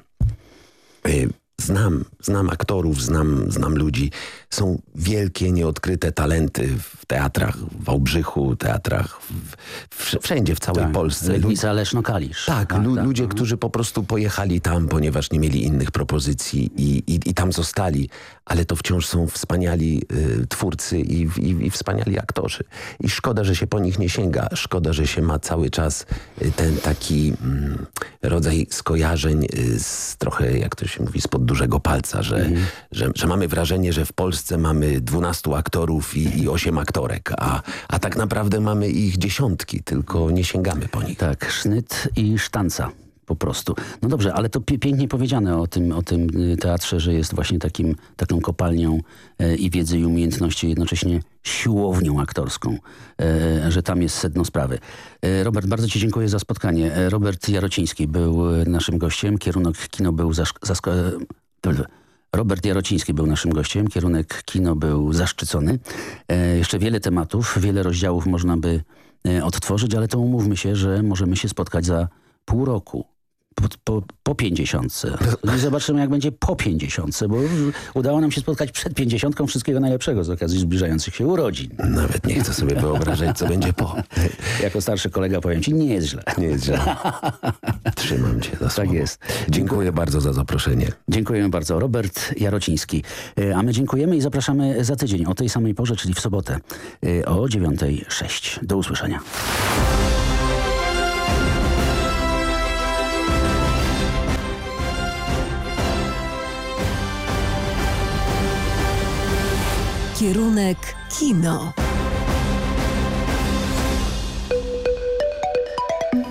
y, znam, znam aktorów, znam, znam ludzi. Są wielkie, nieodkryte talenty w teatrach w Wałbrzychu, teatrach w, w, wszędzie w całej Tak, Polsce. Legnica Leszno-Kalisz. Tak, Tak, lu- tak. ludzie, którzy po prostu pojechali tam, ponieważ nie mieli innych propozycji i, i, i tam zostali, ale to wciąż są wspaniali y, twórcy i, i, i wspaniali aktorzy. I szkoda, że się po nich nie sięga. Szkoda, że się ma cały czas y, ten taki mm, rodzaj skojarzeń y, z trochę, jak to się mówi, spod dużego palca, że, że, że mamy wrażenie, że w Polsce mamy 12 aktorów i, i 8 aktorek, a, a tak naprawdę mamy ich dziesiątki, tylko nie sięgamy po nich. Tak, sznyt i sztanca. Po prostu. No dobrze, ale to pięknie powiedziane o tym, o tym y, teatrze, że jest właśnie takim, taką kopalnią e, i wiedzy i umiejętności, jednocześnie siłownią aktorską, e, że tam jest sedno sprawy. Robert, bardzo Ci dziękuję za spotkanie. Robert Jarociński był naszym gościem, kierunek kino był zask- zask- Robert Jarociński był naszym gościem, kierunek kino był zaszczycony. Jeszcze wiele tematów, wiele rozdziałów można by odtworzyć, ale to umówmy się, że możemy się spotkać za pół roku. Po, po, po 50. I zobaczymy, jak będzie po 50, bo udało nam się spotkać przed 50. Wszystkiego najlepszego z okazji zbliżających się urodzin. Nawet nie chcę sobie wyobrażać, co będzie po. Jako starszy kolega powiem ci, nie jest źle. Nie jest źle. Trzymam cię za słowo. Tak jest. Dziękuję bardzo za zaproszenie. Dziękujemy bardzo. Robert Jarociński. E, A my dziękujemy i zapraszamy za tydzień o tej samej porze, czyli w sobotę e, o 9.06. Do usłyszenia. Kierunek kino.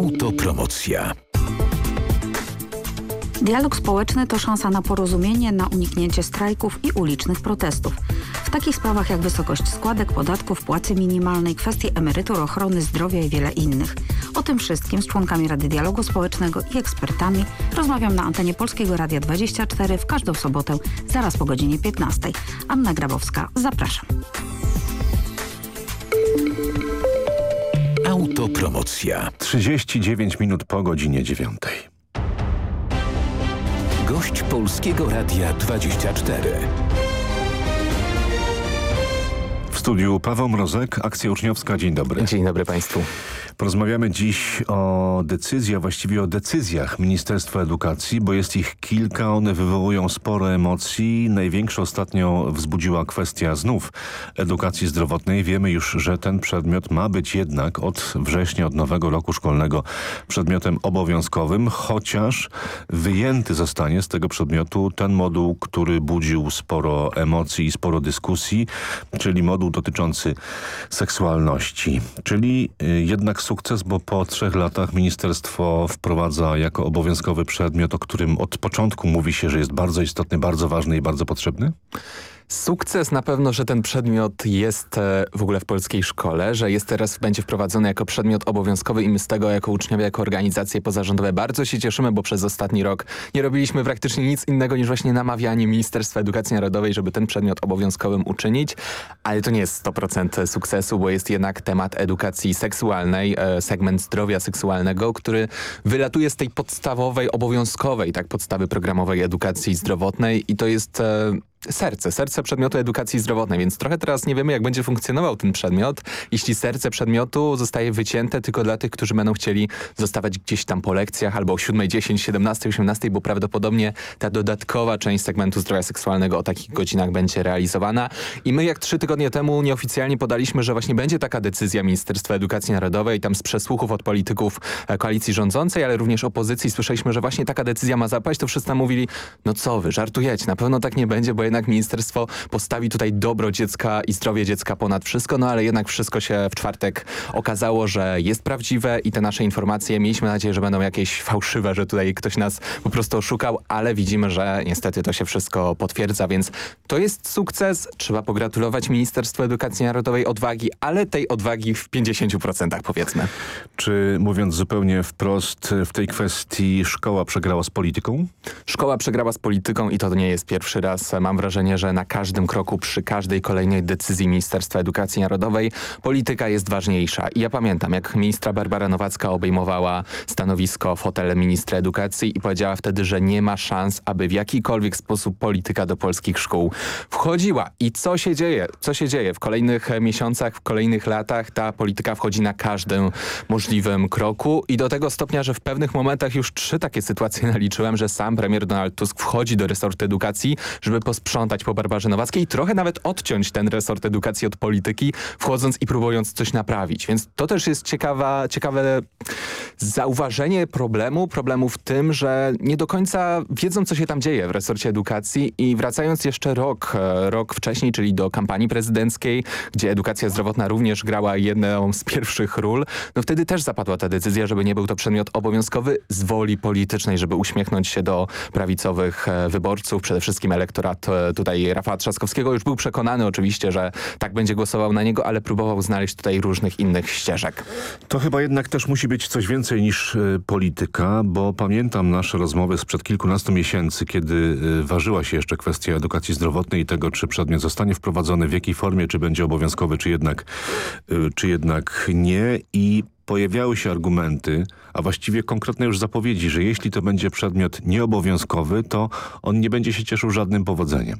Autopromocja. Dialog społeczny to szansa na porozumienie, na uniknięcie strajków i ulicznych protestów. W takich sprawach jak wysokość składek, podatków, płacy minimalnej, kwestie emerytur, ochrony zdrowia i wiele innych. O tym wszystkim z członkami Rady Dialogu Społecznego i ekspertami rozmawiam na antenie Polskiego Radia 24 w każdą sobotę zaraz po godzinie 15. Anna Grabowska, zapraszam. Autopromocja. 39 minut po godzinie 9. Gość Polskiego Radia 24. W studiu Paweł Mrozek, Akcja Uczniowska. Dzień dobry. Dzień dobry Państwu. Porozmawiamy dziś o decyzji, a właściwie o decyzjach Ministerstwa Edukacji, bo jest ich kilka. One wywołują sporo emocji. Największe ostatnio wzbudziła kwestia znów edukacji zdrowotnej. Wiemy już, że ten przedmiot ma być jednak od września, od nowego roku szkolnego przedmiotem obowiązkowym, chociaż wyjęty zostanie z tego przedmiotu ten moduł, który budził sporo emocji i sporo dyskusji, czyli moduł dotyczący seksualności. Czyli y, jednak sukces, bo po trzech latach ministerstwo wprowadza jako obowiązkowy przedmiot, o którym od początku mówi się, że jest bardzo istotny, bardzo ważny i bardzo potrzebny? Sukces na pewno, że ten przedmiot jest e, w ogóle w polskiej szkole, że jest teraz, będzie wprowadzony jako przedmiot obowiązkowy i my z tego jako uczniowie, jako organizacje pozarządowe bardzo się cieszymy, bo przez ostatni rok nie robiliśmy praktycznie nic innego niż właśnie namawianie Ministerstwa Edukacji Narodowej, żeby ten przedmiot obowiązkowym uczynić, ale to nie jest 100% sukcesu, bo jest jednak temat edukacji seksualnej, e, segment zdrowia seksualnego, który wylatuje z tej podstawowej, obowiązkowej, tak, podstawy programowej edukacji zdrowotnej i to jest e, serce, serce przedmiotu edukacji zdrowotnej, więc trochę teraz nie wiemy, jak będzie funkcjonował ten przedmiot, jeśli serce przedmiotu zostaje wycięte tylko dla tych, którzy będą chcieli zostawać gdzieś tam po lekcjach albo o 7, 10, 17, 18, bo prawdopodobnie ta dodatkowa część segmentu zdrowia seksualnego o takich godzinach będzie realizowana. I my jak trzy tygodnie temu nieoficjalnie podaliśmy, że właśnie będzie taka decyzja Ministerstwa Edukacji Narodowej, tam z przesłuchów od polityków e, koalicji rządzącej, ale również opozycji. Słyszeliśmy, że właśnie taka decyzja ma zapaść, to wszyscy mówili, no co wy, żartujecie, na pewno tak nie będzie, bo jednak ministerstwo postawi tutaj dobro dziecka i zdrowie dziecka ponad wszystko, no ale jednak wszystko się w czwartek okazało, że jest prawdziwe i te nasze informacje, mieliśmy nadzieję, że będą jakieś fałszywe, że tutaj ktoś nas po prostu oszukał, ale widzimy, że niestety to się wszystko potwierdza, więc to jest sukces. Trzeba pogratulować Ministerstwu Edukacji Narodowej odwagi, ale tej odwagi w 50% powiedzmy. Czy mówiąc zupełnie wprost, w tej kwestii szkoła przegrała z polityką? Szkoła przegrała z polityką i to nie jest pierwszy raz. Mam wrażenie, że na każdym kroku, przy każdej kolejnej decyzji Ministerstwa Edukacji Narodowej polityka jest ważniejsza. I ja pamiętam, jak ministra Barbara Nowacka obejmowała stanowisko w hotelu ministra edukacji i powiedziała wtedy, że nie ma szans, aby w jakikolwiek sposób polityka do polskich szkół wchodziła. I co się dzieje? Co się dzieje? W kolejnych miesiącach, w kolejnych latach ta polityka wchodzi na każdym możliwym kroku i do tego stopnia, że w pewnych momentach już trzy takie sytuacje naliczyłem, że sam premier Donald Tusk wchodzi do resortu edukacji, żeby posprzątać po Barbarze Nowackiej trochę nawet odciąć ten resort edukacji od polityki, wchodząc i próbując coś naprawić. Więc to też jest ciekawa, ciekawe zauważenie problemu, problemu w tym, że nie do końca wiedzą, co się tam dzieje w resorcie edukacji i wracając jeszcze rok, e, rok wcześniej, czyli do kampanii prezydenckiej, gdzie edukacja zdrowotna również grała jedną z pierwszych ról, no wtedy też zapadła ta decyzja, żeby nie był to przedmiot obowiązkowy z woli politycznej, żeby uśmiechnąć się do prawicowych e, wyborców, przede wszystkim elektorat e, tutaj Rafała Trzaskowskiego. Już był przekonany oczywiście, że tak będzie głosował na niego, ale próbował znaleźć tutaj różnych innych ścieżek. To chyba jednak też musi być coś więcej niż y, polityka, bo pamiętam nasze rozmowy sprzed kilkunastu miesięcy, kiedy y, ważyła się jeszcze kwestia edukacji zdrowotnej i tego, czy przedmiot zostanie wprowadzony, w jakiej formie, czy będzie obowiązkowy, czy jednak, y, czy jednak nie. I pojawiały się argumenty, a właściwie konkretne już zapowiedzi, że jeśli to będzie przedmiot nieobowiązkowy, to on nie będzie się cieszył żadnym powodzeniem.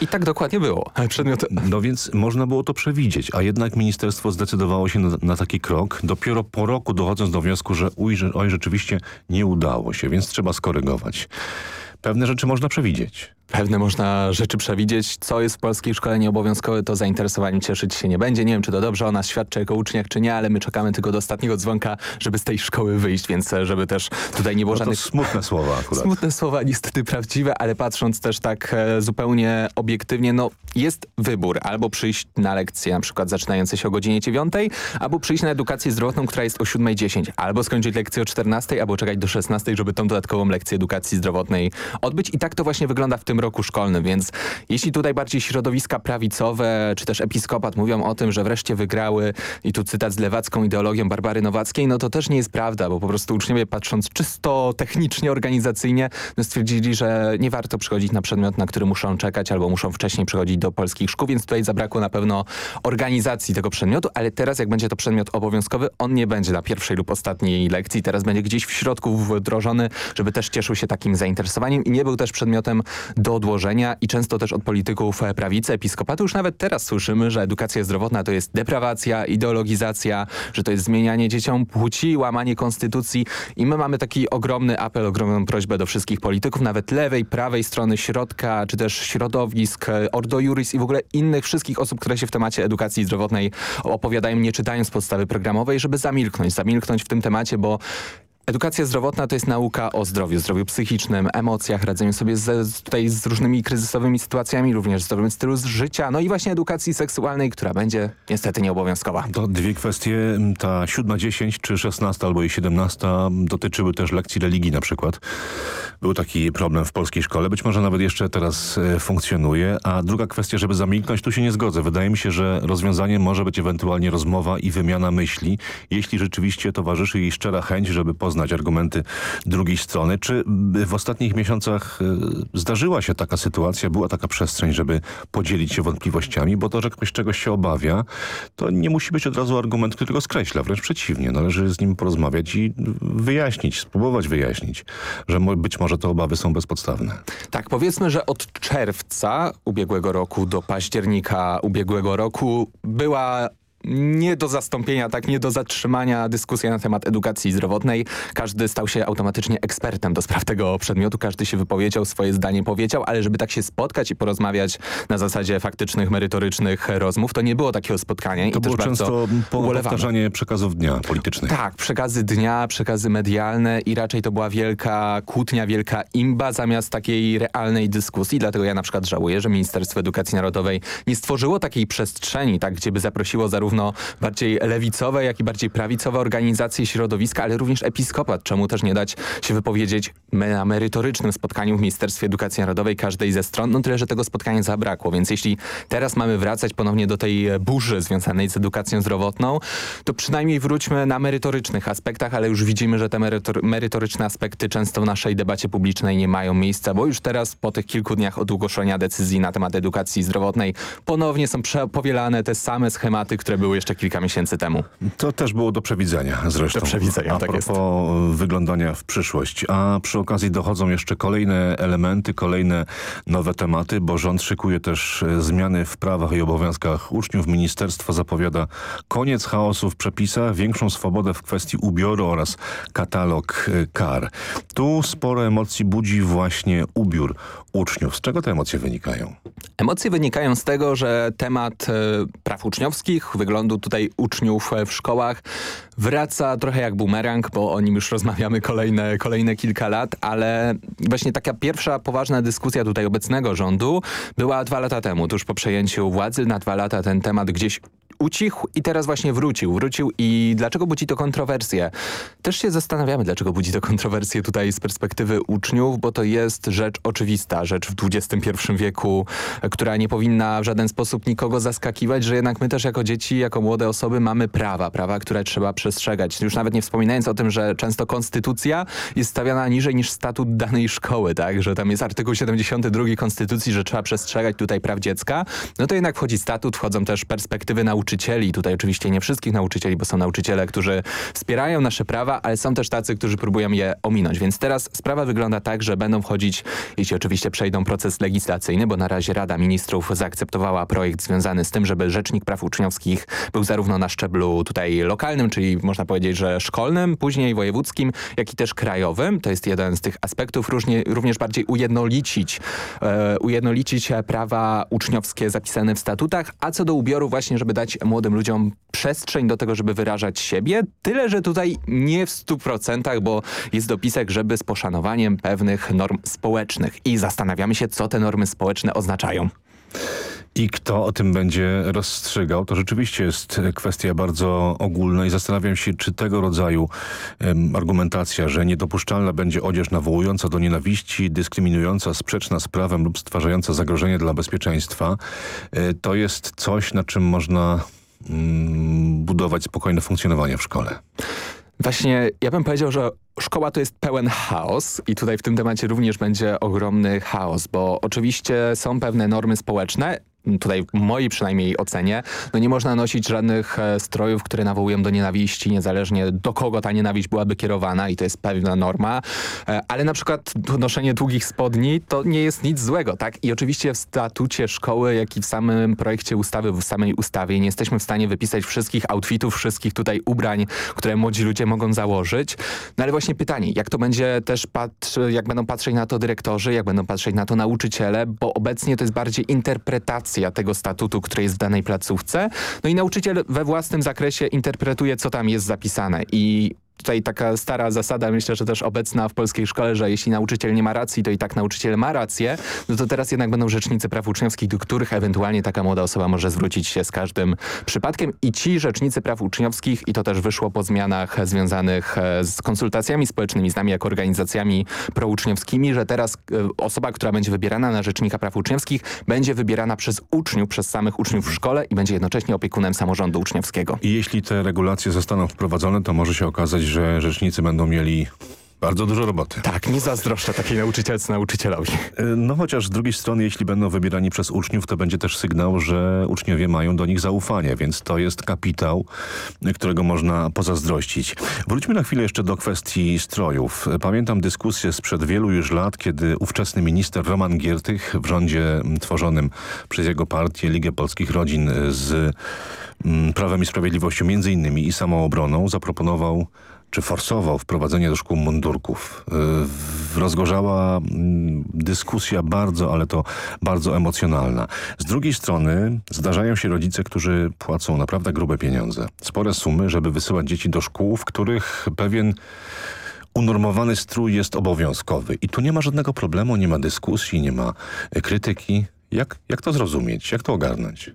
I tak dokładnie było. Przedmiot... No więc można było to przewidzieć, a jednak ministerstwo zdecydowało się na, na taki krok, dopiero po roku dochodząc do wniosku, że uj, że, oj, rzeczywiście nie udało się, więc trzeba skorygować. Pewne rzeczy można przewidzieć pewne można rzeczy przewidzieć. Co jest w polskiej szkole nieobowiązkowe, to zainteresowaniem cieszyć się nie będzie. Nie wiem, czy to dobrze o nas świadczy jako uczniach, czy nie, ale my czekamy tylko do ostatniego dzwonka, żeby z tej szkoły wyjść, więc e, żeby też tutaj nie było no żadnych... smutne słowa akurat. Smutne słowa, niestety prawdziwe, ale patrząc też tak e, zupełnie obiektywnie, no jest wybór. Albo przyjść na lekcję, na przykład zaczynające się o godzinie 9, albo przyjść na edukację zdrowotną, która jest o 7.10, albo skończyć lekcję o 14, albo czekać do 16, żeby tą dodatkową lekcję edukacji zdrowotnej odbyć. I tak to właśnie wygląda w tym roku szkolnym, więc jeśli tutaj bardziej środowiska prawicowe, czy też episkopat mówią o tym, że wreszcie wygrały, i tu cytat z lewacką ideologią Barbary Nowackiej, no to też nie jest prawda, bo po prostu uczniowie patrząc czysto technicznie, organizacyjnie, no stwierdzili, że nie warto przychodzić na przedmiot, na który muszą czekać, albo muszą wcześniej przychodzić do polskich szkół, więc tutaj zabrakło na pewno organizacji tego przedmiotu, ale teraz jak będzie to przedmiot obowiązkowy, on nie będzie na pierwszej lub ostatniej lekcji, teraz będzie gdzieś w środku wdrożony, żeby też cieszył się takim zainteresowaniem i nie był też przedmiotem do odłożenia i często też od polityków e, prawicy, episkopatu. Już nawet teraz słyszymy, że edukacja zdrowotna to jest deprawacja, ideologizacja, że to jest zmienianie dzieciom płci, łamanie konstytucji i my mamy taki ogromny apel, ogromną prośbę do wszystkich polityków, nawet lewej, prawej strony, środka, czy też środowisk, e, Ordo Juris i w ogóle innych wszystkich osób, które się w temacie edukacji zdrowotnej opowiadają, nie czytając podstawy programowej, żeby zamilknąć, zamilknąć w tym temacie, bo Edukacja zdrowotna to jest nauka o zdrowiu, zdrowiu psychicznym, emocjach, radzeniu sobie z, tutaj z różnymi kryzysowymi sytuacjami, również zdrowym stylu życia, no i właśnie edukacji seksualnej, która będzie niestety nieobowiązkowa. To dwie kwestie, ta siódma, dziesięć czy szesnasta albo i siedemnasta dotyczyły też lekcji religii na przykład. Był taki problem w polskiej szkole, być może nawet jeszcze teraz e, funkcjonuje, a druga kwestia, żeby zamilknąć, tu się nie zgodzę. Wydaje mi się, że rozwiązaniem może być ewentualnie rozmowa i wymiana myśli, jeśli rzeczywiście towarzyszy jej szczera chęć, żeby poznać poznać argumenty drugiej strony. Czy w ostatnich miesiącach e, zdarzyła się taka sytuacja, była taka przestrzeń, żeby podzielić się wątpliwościami? Bo to, że ktoś czegoś się obawia, to nie musi być od razu argument, który go skreśla. Wręcz przeciwnie. Należy z nim porozmawiać i wyjaśnić, spróbować wyjaśnić, że być może te obawy są bezpodstawne. Tak, powiedzmy, że od czerwca ubiegłego roku do października ubiegłego roku była nie do zastąpienia, tak nie do zatrzymania dyskusja na temat edukacji zdrowotnej. Każdy stał się automatycznie ekspertem do spraw tego przedmiotu, każdy się wypowiedział, swoje zdanie powiedział, ale żeby tak się spotkać i porozmawiać na zasadzie faktycznych, merytorycznych rozmów, to nie było takiego spotkania. To I było często powtarzanie przekazów dnia politycznych. Tak, przekazy dnia, przekazy medialne i raczej to była wielka kłótnia, wielka imba zamiast takiej realnej dyskusji. Dlatego ja na przykład żałuję, że Ministerstwo Edukacji Narodowej nie stworzyło takiej przestrzeni, tak, gdzie by zaprosiło zarówno zarówno bardziej lewicowe, jak i bardziej prawicowe organizacje środowiska, ale również episkopat. Czemu też nie dać się wypowiedzieć na merytorycznym spotkaniu w Ministerstwie Edukacji Narodowej każdej ze stron? No tyle, że tego spotkania zabrakło, więc jeśli teraz mamy wracać ponownie do tej burzy związanej z edukacją zdrowotną, to przynajmniej wróćmy na merytorycznych aspektach, ale już widzimy, że te merytoryczne aspekty często w naszej debacie publicznej nie mają miejsca, bo już teraz po tych kilku dniach od ogłoszenia decyzji na temat edukacji zdrowotnej ponownie są powielane te same schematy, które były jeszcze kilka miesięcy temu. To też było do przewidzenia zresztą. Do przewidzenia, a tak jest. wyglądania w przyszłość. A przy okazji dochodzą jeszcze kolejne elementy, kolejne nowe tematy, bo rząd szykuje też e, zmiany w prawach i obowiązkach uczniów. Ministerstwo zapowiada koniec chaosu w przepisach, większą swobodę w kwestii ubioru oraz katalog e, kar. Tu sporo emocji budzi właśnie ubiór uczniów. Z czego te emocje wynikają? Emocje wynikają z tego, że temat e, praw uczniowskich, wyglądu tutaj uczniów e, w szkołach wraca trochę jak bumerang, bo o nim już rozmawiamy kolejne, kolejne kilka lat, ale właśnie taka pierwsza poważna dyskusja tutaj obecnego rządu była dwa lata temu, tuż po przejęciu władzy. Na dwa lata ten temat gdzieś ucichł i teraz właśnie wrócił. Wrócił i dlaczego budzi to kontrowersje? Też się zastanawiamy, dlaczego budzi to kontrowersje tutaj z perspektywy uczniów, bo to jest rzecz oczywista, rzecz w XXI wieku, która nie powinna w żaden sposób nikogo zaskakiwać, że jednak my też jako dzieci, jako młode osoby mamy prawa, prawa, które trzeba przestrzegać. Już nawet nie wspominając o tym, że często konstytucja jest stawiana niżej niż statut danej szkoły, tak? Że tam jest artykuł 72 konstytucji, że trzeba przestrzegać tutaj praw dziecka. No to jednak wchodzi statut, wchodzą też perspektywy nauczycieli, nauczycieli, tutaj oczywiście nie wszystkich nauczycieli, bo są nauczyciele, którzy wspierają nasze prawa, ale są też tacy, którzy próbują je ominąć. Więc teraz sprawa wygląda tak, że będą wchodzić, jeśli oczywiście przejdą proces legislacyjny, bo na razie Rada Ministrów zaakceptowała projekt związany z tym, żeby Rzecznik Praw Uczniowskich był zarówno na szczeblu tutaj lokalnym, czyli można powiedzieć, że szkolnym, później wojewódzkim, jak i też krajowym. To jest jeden z tych aspektów, różnie, również bardziej ujednolicić, e, ujednolicić prawa uczniowskie zapisane w statutach, a co do ubioru właśnie, żeby dać młodym ludziom przestrzeń do tego, żeby wyrażać siebie. Tyle, że tutaj nie w stu procentach, bo jest dopisek, żeby z poszanowaniem pewnych norm społecznych. I zastanawiamy się, co te normy społeczne oznaczają. I kto o tym będzie rozstrzygał, to rzeczywiście jest kwestia bardzo ogólna i zastanawiam się, czy tego rodzaju um, argumentacja, że niedopuszczalna będzie odzież nawołująca do nienawiści, dyskryminująca, sprzeczna z prawem lub stwarzająca zagrożenie dla bezpieczeństwa, y, to jest coś, na czym można mm, budować spokojne funkcjonowanie w szkole. Właśnie ja bym powiedział, że szkoła to jest pełen chaos i tutaj w tym temacie również będzie ogromny chaos, bo oczywiście są pewne normy społeczne, tutaj mojej przynajmniej ocenie, no nie można nosić żadnych e, strojów, które nawołują do nienawiści, niezależnie do kogo ta nienawiść byłaby kierowana i to jest pewna norma, e, ale na przykład noszenie długich spodni to nie jest nic złego, tak? I oczywiście w statucie szkoły, jak i w samym projekcie ustawy, w samej ustawie nie jesteśmy w stanie wypisać wszystkich outfitów, wszystkich tutaj ubrań, które młodzi ludzie mogą założyć. No ale właśnie pytanie, jak to będzie też jak będą patrzeć na to dyrektorzy, jak będą patrzeć na to nauczyciele, bo obecnie to jest bardziej interpretacja tego statutu, który jest w danej placówce. No i nauczyciel we własnym zakresie interpretuje, co tam jest zapisane i tutaj taka stara zasada, myślę, że też obecna w polskiej szkole, że jeśli nauczyciel nie ma racji, to i tak nauczyciel ma rację, no to teraz jednak będą rzecznicy praw uczniowskich, do których ewentualnie taka młoda osoba może zwrócić się z każdym przypadkiem i ci rzecznicy praw uczniowskich, i to też wyszło po zmianach związanych e, z konsultacjami społecznymi, z nami jako organizacjami prouczniowskimi, że teraz e, osoba, która będzie wybierana na rzecznika praw uczniowskich, będzie wybierana przez uczniów, przez samych uczniów w szkole i będzie jednocześnie opiekunem samorządu uczniowskiego. I jeśli te regulacje zostaną wprowadzone, to może się okazać, że rzecznicy będą mieli bardzo dużo roboty. Tak, nie zazdroszczę takiej nauczycielce nauczycielowi. No chociaż z drugiej strony, jeśli będą wybierani przez uczniów, to będzie też sygnał, że uczniowie mają do nich zaufanie, więc to jest kapitał, którego można pozazdrościć. Wróćmy na chwilę jeszcze do kwestii strojów. Pamiętam dyskusję sprzed wielu już lat, kiedy ówczesny minister Roman Giertych w rządzie tworzonym przez jego partię Ligę Polskich Rodzin z Prawem i Sprawiedliwością między innymi i samoobroną zaproponował czy forsował wprowadzenie do szkół mundurków. Rozgorzała dyskusja bardzo, ale to bardzo emocjonalna. Z drugiej strony zdarzają się rodzice, którzy płacą naprawdę grube pieniądze, spore sumy, żeby wysyłać dzieci do szkół, w których pewien unormowany strój jest obowiązkowy. I tu nie ma żadnego problemu, nie ma dyskusji, nie ma krytyki. Jak, jak to zrozumieć? Jak to ogarnąć?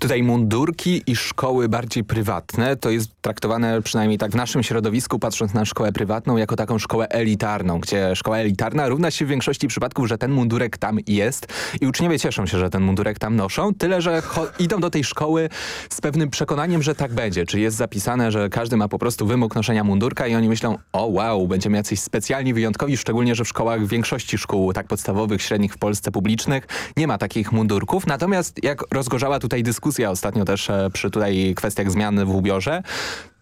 Tutaj mundurki i szkoły bardziej prywatne to jest traktowane przynajmniej tak w naszym środowisku, patrząc na szkołę prywatną, jako taką szkołę elitarną, gdzie szkoła elitarna równa się w większości przypadków, że ten mundurek tam jest i uczniowie cieszą się, że ten mundurek tam noszą, tyle, że idą do tej szkoły z pewnym przekonaniem, że tak będzie. Czy jest zapisane, że każdy ma po prostu wymóg noszenia mundurka i oni myślą, o wow, będziemy jacyś specjalnie wyjątkowi, szczególnie, że w szkołach w większości szkół tak podstawowych, średnich w Polsce publicznych nie ma takich mundurków. Natomiast jak rozgorzała tutaj dyskusja dyskusja. Ostatnio też e, przy tutaj kwestiach zmiany w ubiorze,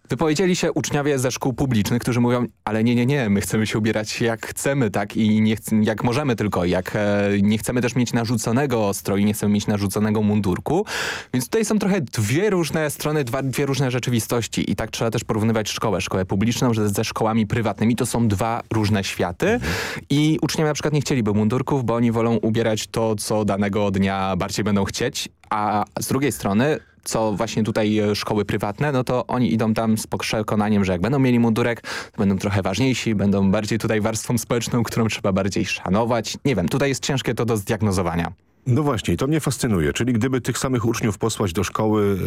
Wypowiedzieli się uczniowie ze szkół publicznych, którzy mówią, ale nie, nie, nie, my chcemy się ubierać jak chcemy, tak, i nie jak możemy tylko, jak e, nie chcemy też mieć narzuconego stroju, nie chcemy mieć narzuconego mundurku, więc tutaj są trochę dwie różne strony, dwa, dwie różne rzeczywistości. I tak trzeba też porównywać szkołę, szkołę publiczną że ze szkołami prywatnymi, to są dwa różne światy. Mhm. i uczniowie na przykład nie chcieliby mundurków, bo oni wolą ubierać to, co danego dnia bardziej będą chcieć, a z drugiej strony co właśnie tutaj e, szkoły prywatne, no to oni idą tam z przekonaniem, że jak będą mieli mundurek, to będą trochę ważniejsi, będą bardziej tutaj warstwą społeczną, którą trzeba bardziej szanować. Nie wiem, tutaj jest ciężkie to do zdiagnozowania. No właśnie, to mnie fascynuje. Czyli gdyby tych samych uczniów posłać do szkoły,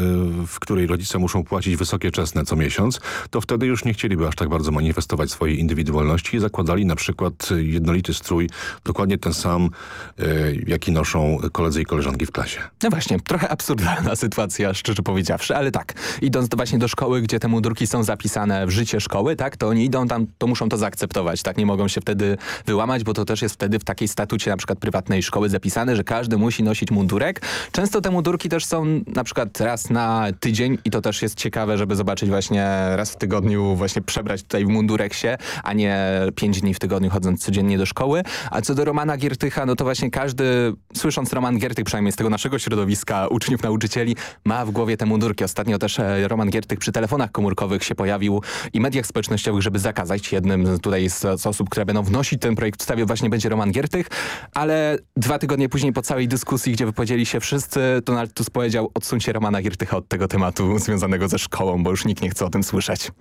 e, w której rodzice muszą płacić wysokie czesne co miesiąc, to wtedy już nie chcieliby aż tak bardzo manifestować swojej indywidualności i zakładali na przykład jednolity strój, dokładnie ten sam, e, jaki noszą koledzy i koleżanki w klasie. No właśnie, trochę absurdalna sytuacja, szczerze powiedziawszy, ale tak, idąc właśnie do szkoły, gdzie te mundurki są zapisane w życie szkoły, tak, to oni idą tam, to muszą to zaakceptować, tak, nie mogą się wtedy wyłamać, bo to też jest wtedy w takiej statucie na przykład prywatnej szkoły zapisane, że każdy każdy musi nosić mundurek. Często te mundurki też są na przykład raz na tydzień i to też jest ciekawe, żeby zobaczyć właśnie raz w tygodniu właśnie przebrać tutaj w mundurek się, a nie pięć dni w tygodniu chodząc codziennie do szkoły. A co do Romana Giertycha, no to właśnie każdy, słysząc Roman Giertych, przynajmniej z tego naszego środowiska uczniów, nauczycieli, ma w głowie te mundurki. Ostatnio też e, Roman Giertych przy telefonach komórkowych się pojawił i mediach społecznościowych, żeby zakazać jednym tutaj z, z osób, które będą wnosić ten projekt w właśnie będzie Roman Giertych, ale dwa tygodnie później po całej całej dyskusji, gdzie wypowiedzieli się wszyscy, Donald Tusk powiedział, odsuńcie Romana Giertycha od tego tematu związanego ze szkołą, bo już nikt nie chce o tym słyszeć.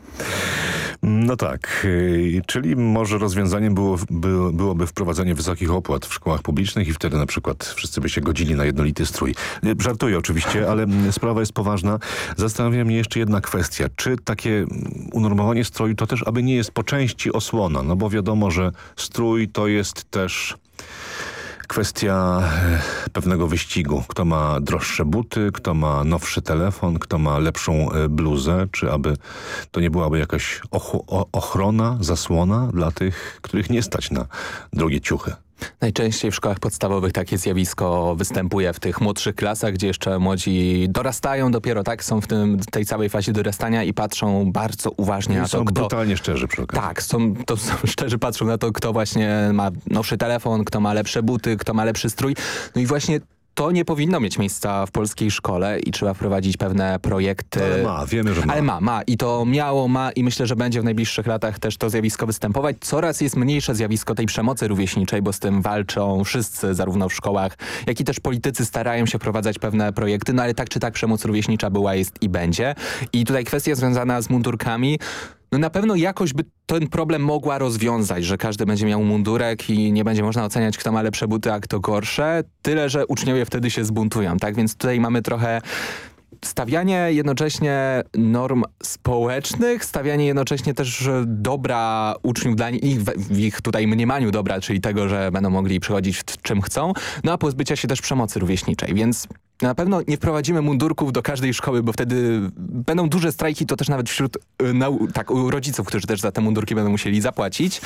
No tak, y, czyli może rozwiązaniem było, by, byłoby wprowadzenie wysokich opłat w szkołach publicznych i wtedy na przykład wszyscy by się godzili na jednolity strój. Y, żartuję oczywiście, ale sprawa jest poważna. Zastanawia mnie jeszcze jedna kwestia. Czy takie unormowanie stroju to też aby nie jest po części osłona? No bo wiadomo, że strój to jest też kwestia e, pewnego wyścigu. Kto ma droższe buty, kto ma nowszy telefon, kto ma lepszą e, bluzę, czy aby to nie byłaby jakaś ochrona, zasłona dla tych, których nie stać na drogie ciuchy. Najczęściej w szkołach podstawowych takie zjawisko występuje w tych młodszych klasach, gdzie jeszcze młodzi dorastają dopiero, tak? Są w tym, tej całej fazie dorastania i patrzą bardzo uważnie I na to, są kto... brutalnie szczerzy przy okazji. Tak, są, to są szczerzy patrzą na to, kto właśnie ma nowszy telefon, kto ma lepsze buty, kto ma lepszy strój. No i właśnie to nie powinno mieć miejsca w polskiej szkole i trzeba wprowadzić pewne projekty. Ale ma, wiemy, że ma. Ale ma, ma i to miało, ma i myślę, że będzie w najbliższych latach też to zjawisko występować. Coraz jest mniejsze zjawisko tej przemocy rówieśniczej, bo z tym walczą wszyscy, zarówno w szkołach, jak i też politycy starają się wprowadzać pewne projekty, no ale tak czy tak przemoc rówieśnicza była, jest i będzie. I tutaj kwestia związana z mundurkami, no na pewno jakoś by ten problem mogła rozwiązać, że każdy będzie miał mundurek i nie będzie można oceniać, kto ma lepsze buty, a kto gorsze. Tyle, że uczniowie wtedy się zbuntują, tak? Więc tutaj mamy trochę stawianie jednocześnie norm społecznych, stawianie jednocześnie też dobra uczniów dla nich, w ich tutaj mniemaniu dobra, czyli tego, że będą mogli przychodzić w czym chcą, no a pozbycia się też przemocy rówieśniczej, więc na pewno nie wprowadzimy mundurków do każdej szkoły, bo wtedy będą duże strajki, to też nawet wśród y, tak, rodziców, którzy też za te mundurki będą musieli zapłacić,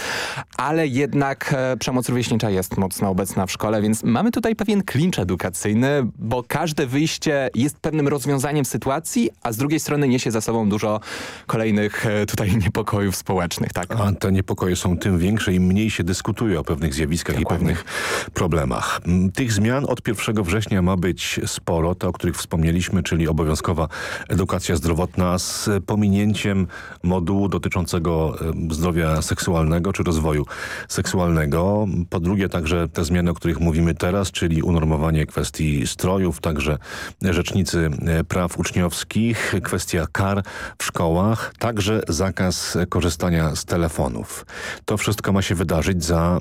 ale jednak e, przemoc rówieśnicza jest mocno obecna w szkole, więc mamy tutaj pewien klincz edukacyjny, bo każde wyjście jest pewnym rozwiązaniem sytuacji, a z drugiej strony niesie za sobą dużo kolejnych e, tutaj niepokojów społecznych. Tak? A te niepokoje są tym większe, im mniej się dyskutuje o pewnych zjawiskach Dokładnie. i pewnych problemach. Tych zmian od 1 września ma być sporo, te o których wspomnieliśmy, czyli obowiązkowa edukacja zdrowotna z pominięciem modułu dotyczącego zdrowia seksualnego czy rozwoju seksualnego. Po drugie także te zmiany, o których mówimy teraz, czyli unormowanie kwestii strojów, także rzecznicy e, praw uczniowskich, kwestia kar w szkołach, także zakaz korzystania z telefonów. To wszystko ma się wydarzyć za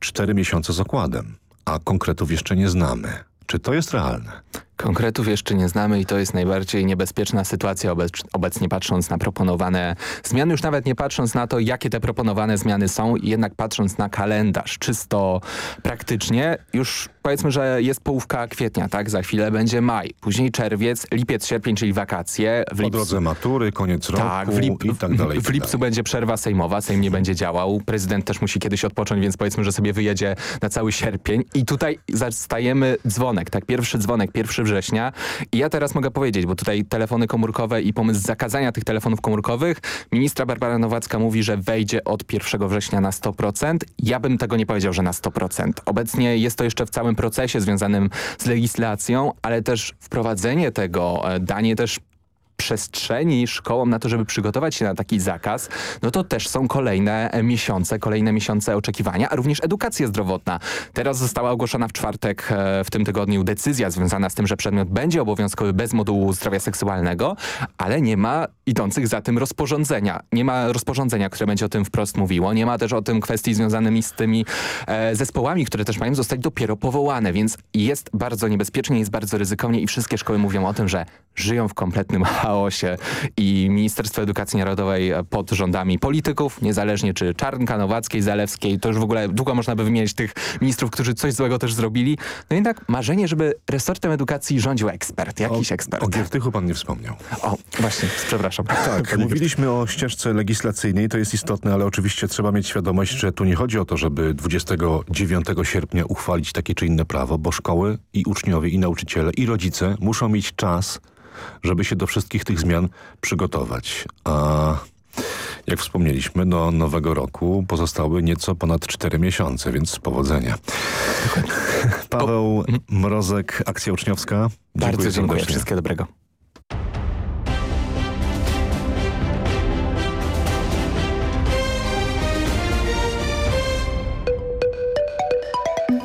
cztery miesiące z okładem, a konkretów jeszcze nie znamy. Czy to jest realne? Konkretów jeszcze nie znamy i to jest najbardziej niebezpieczna sytuacja obec obecnie patrząc na proponowane zmiany, już nawet nie patrząc na to, jakie te proponowane zmiany są, jednak patrząc na kalendarz czysto praktycznie, już powiedzmy, że jest połówka kwietnia, tak? Za chwilę będzie maj, później czerwiec, lipiec, sierpień, czyli wakacje. W lipcu... Po drodze matury, koniec roku tak, w lip... i tak dalej. W, tak lipcu będzie przerwa sejmowa, Sejm nie będzie działał, prezydent też musi kiedyś odpocząć, więc powiedzmy, że sobie wyjedzie na cały sierpień i tutaj zastajemy dzwonek, tak? Pierwszy dzwonek, pierwszy września i ja teraz mogę powiedzieć, bo tutaj telefony komórkowe i pomysł zakazania tych telefonów komórkowych, ministra Barbara Nowacka mówi, że wejdzie od 1 września na 100%. Ja bym tego nie powiedział, że na 100%. Obecnie jest to jeszcze w całym procesie związanym z legislacją, ale też wprowadzenie tego, e, danie też przestrzeni szkołom na to, żeby przygotować się na taki zakaz, no to też są kolejne miesiące, kolejne miesiące oczekiwania, a również edukacja zdrowotna. Teraz została ogłoszona w czwartek e, w tym tygodniu decyzja związana z tym, że przedmiot będzie obowiązkowy bez modułu zdrowia seksualnego, ale nie ma idących za tym rozporządzenia. Nie ma rozporządzenia, które będzie o tym wprost mówiło. Nie ma też o tym kwestii związanymi z tymi e, zespołami, które też mają zostać dopiero powołane, więc jest bardzo niebezpiecznie, jest bardzo ryzykownie i wszystkie szkoły mówią o tym, że żyją w kompletnym i Ministerstwo Edukacji Narodowej pod rządami polityków, niezależnie czy Czarnka, Nowackiej, Zalewskiej, to już w ogóle długo można by wymienić tych ministrów, którzy coś złego też zrobili. No jednak marzenie, żeby resortem edukacji rządził ekspert, jakiś o, ekspert. O Giertychu pan nie wspomniał. O, właśnie, przepraszam. Tak, mówiliśmy o ścieżce legislacyjnej, to jest istotne, ale oczywiście trzeba mieć świadomość, że tu nie chodzi o to, żeby 29 sierpnia uchwalić takie czy inne prawo, bo szkoły i uczniowie i nauczyciele i rodzice muszą mieć czas żeby się do wszystkich tych zmian przygotować. A jak wspomnieliśmy, do nowego roku pozostały nieco ponad 4 miesiące, więc powodzenia. Paweł Mrozek, Akcja Uczniowska. Bardzo dziękuję. dziękuję. Wszystkiego dobrego.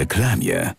Reklamie.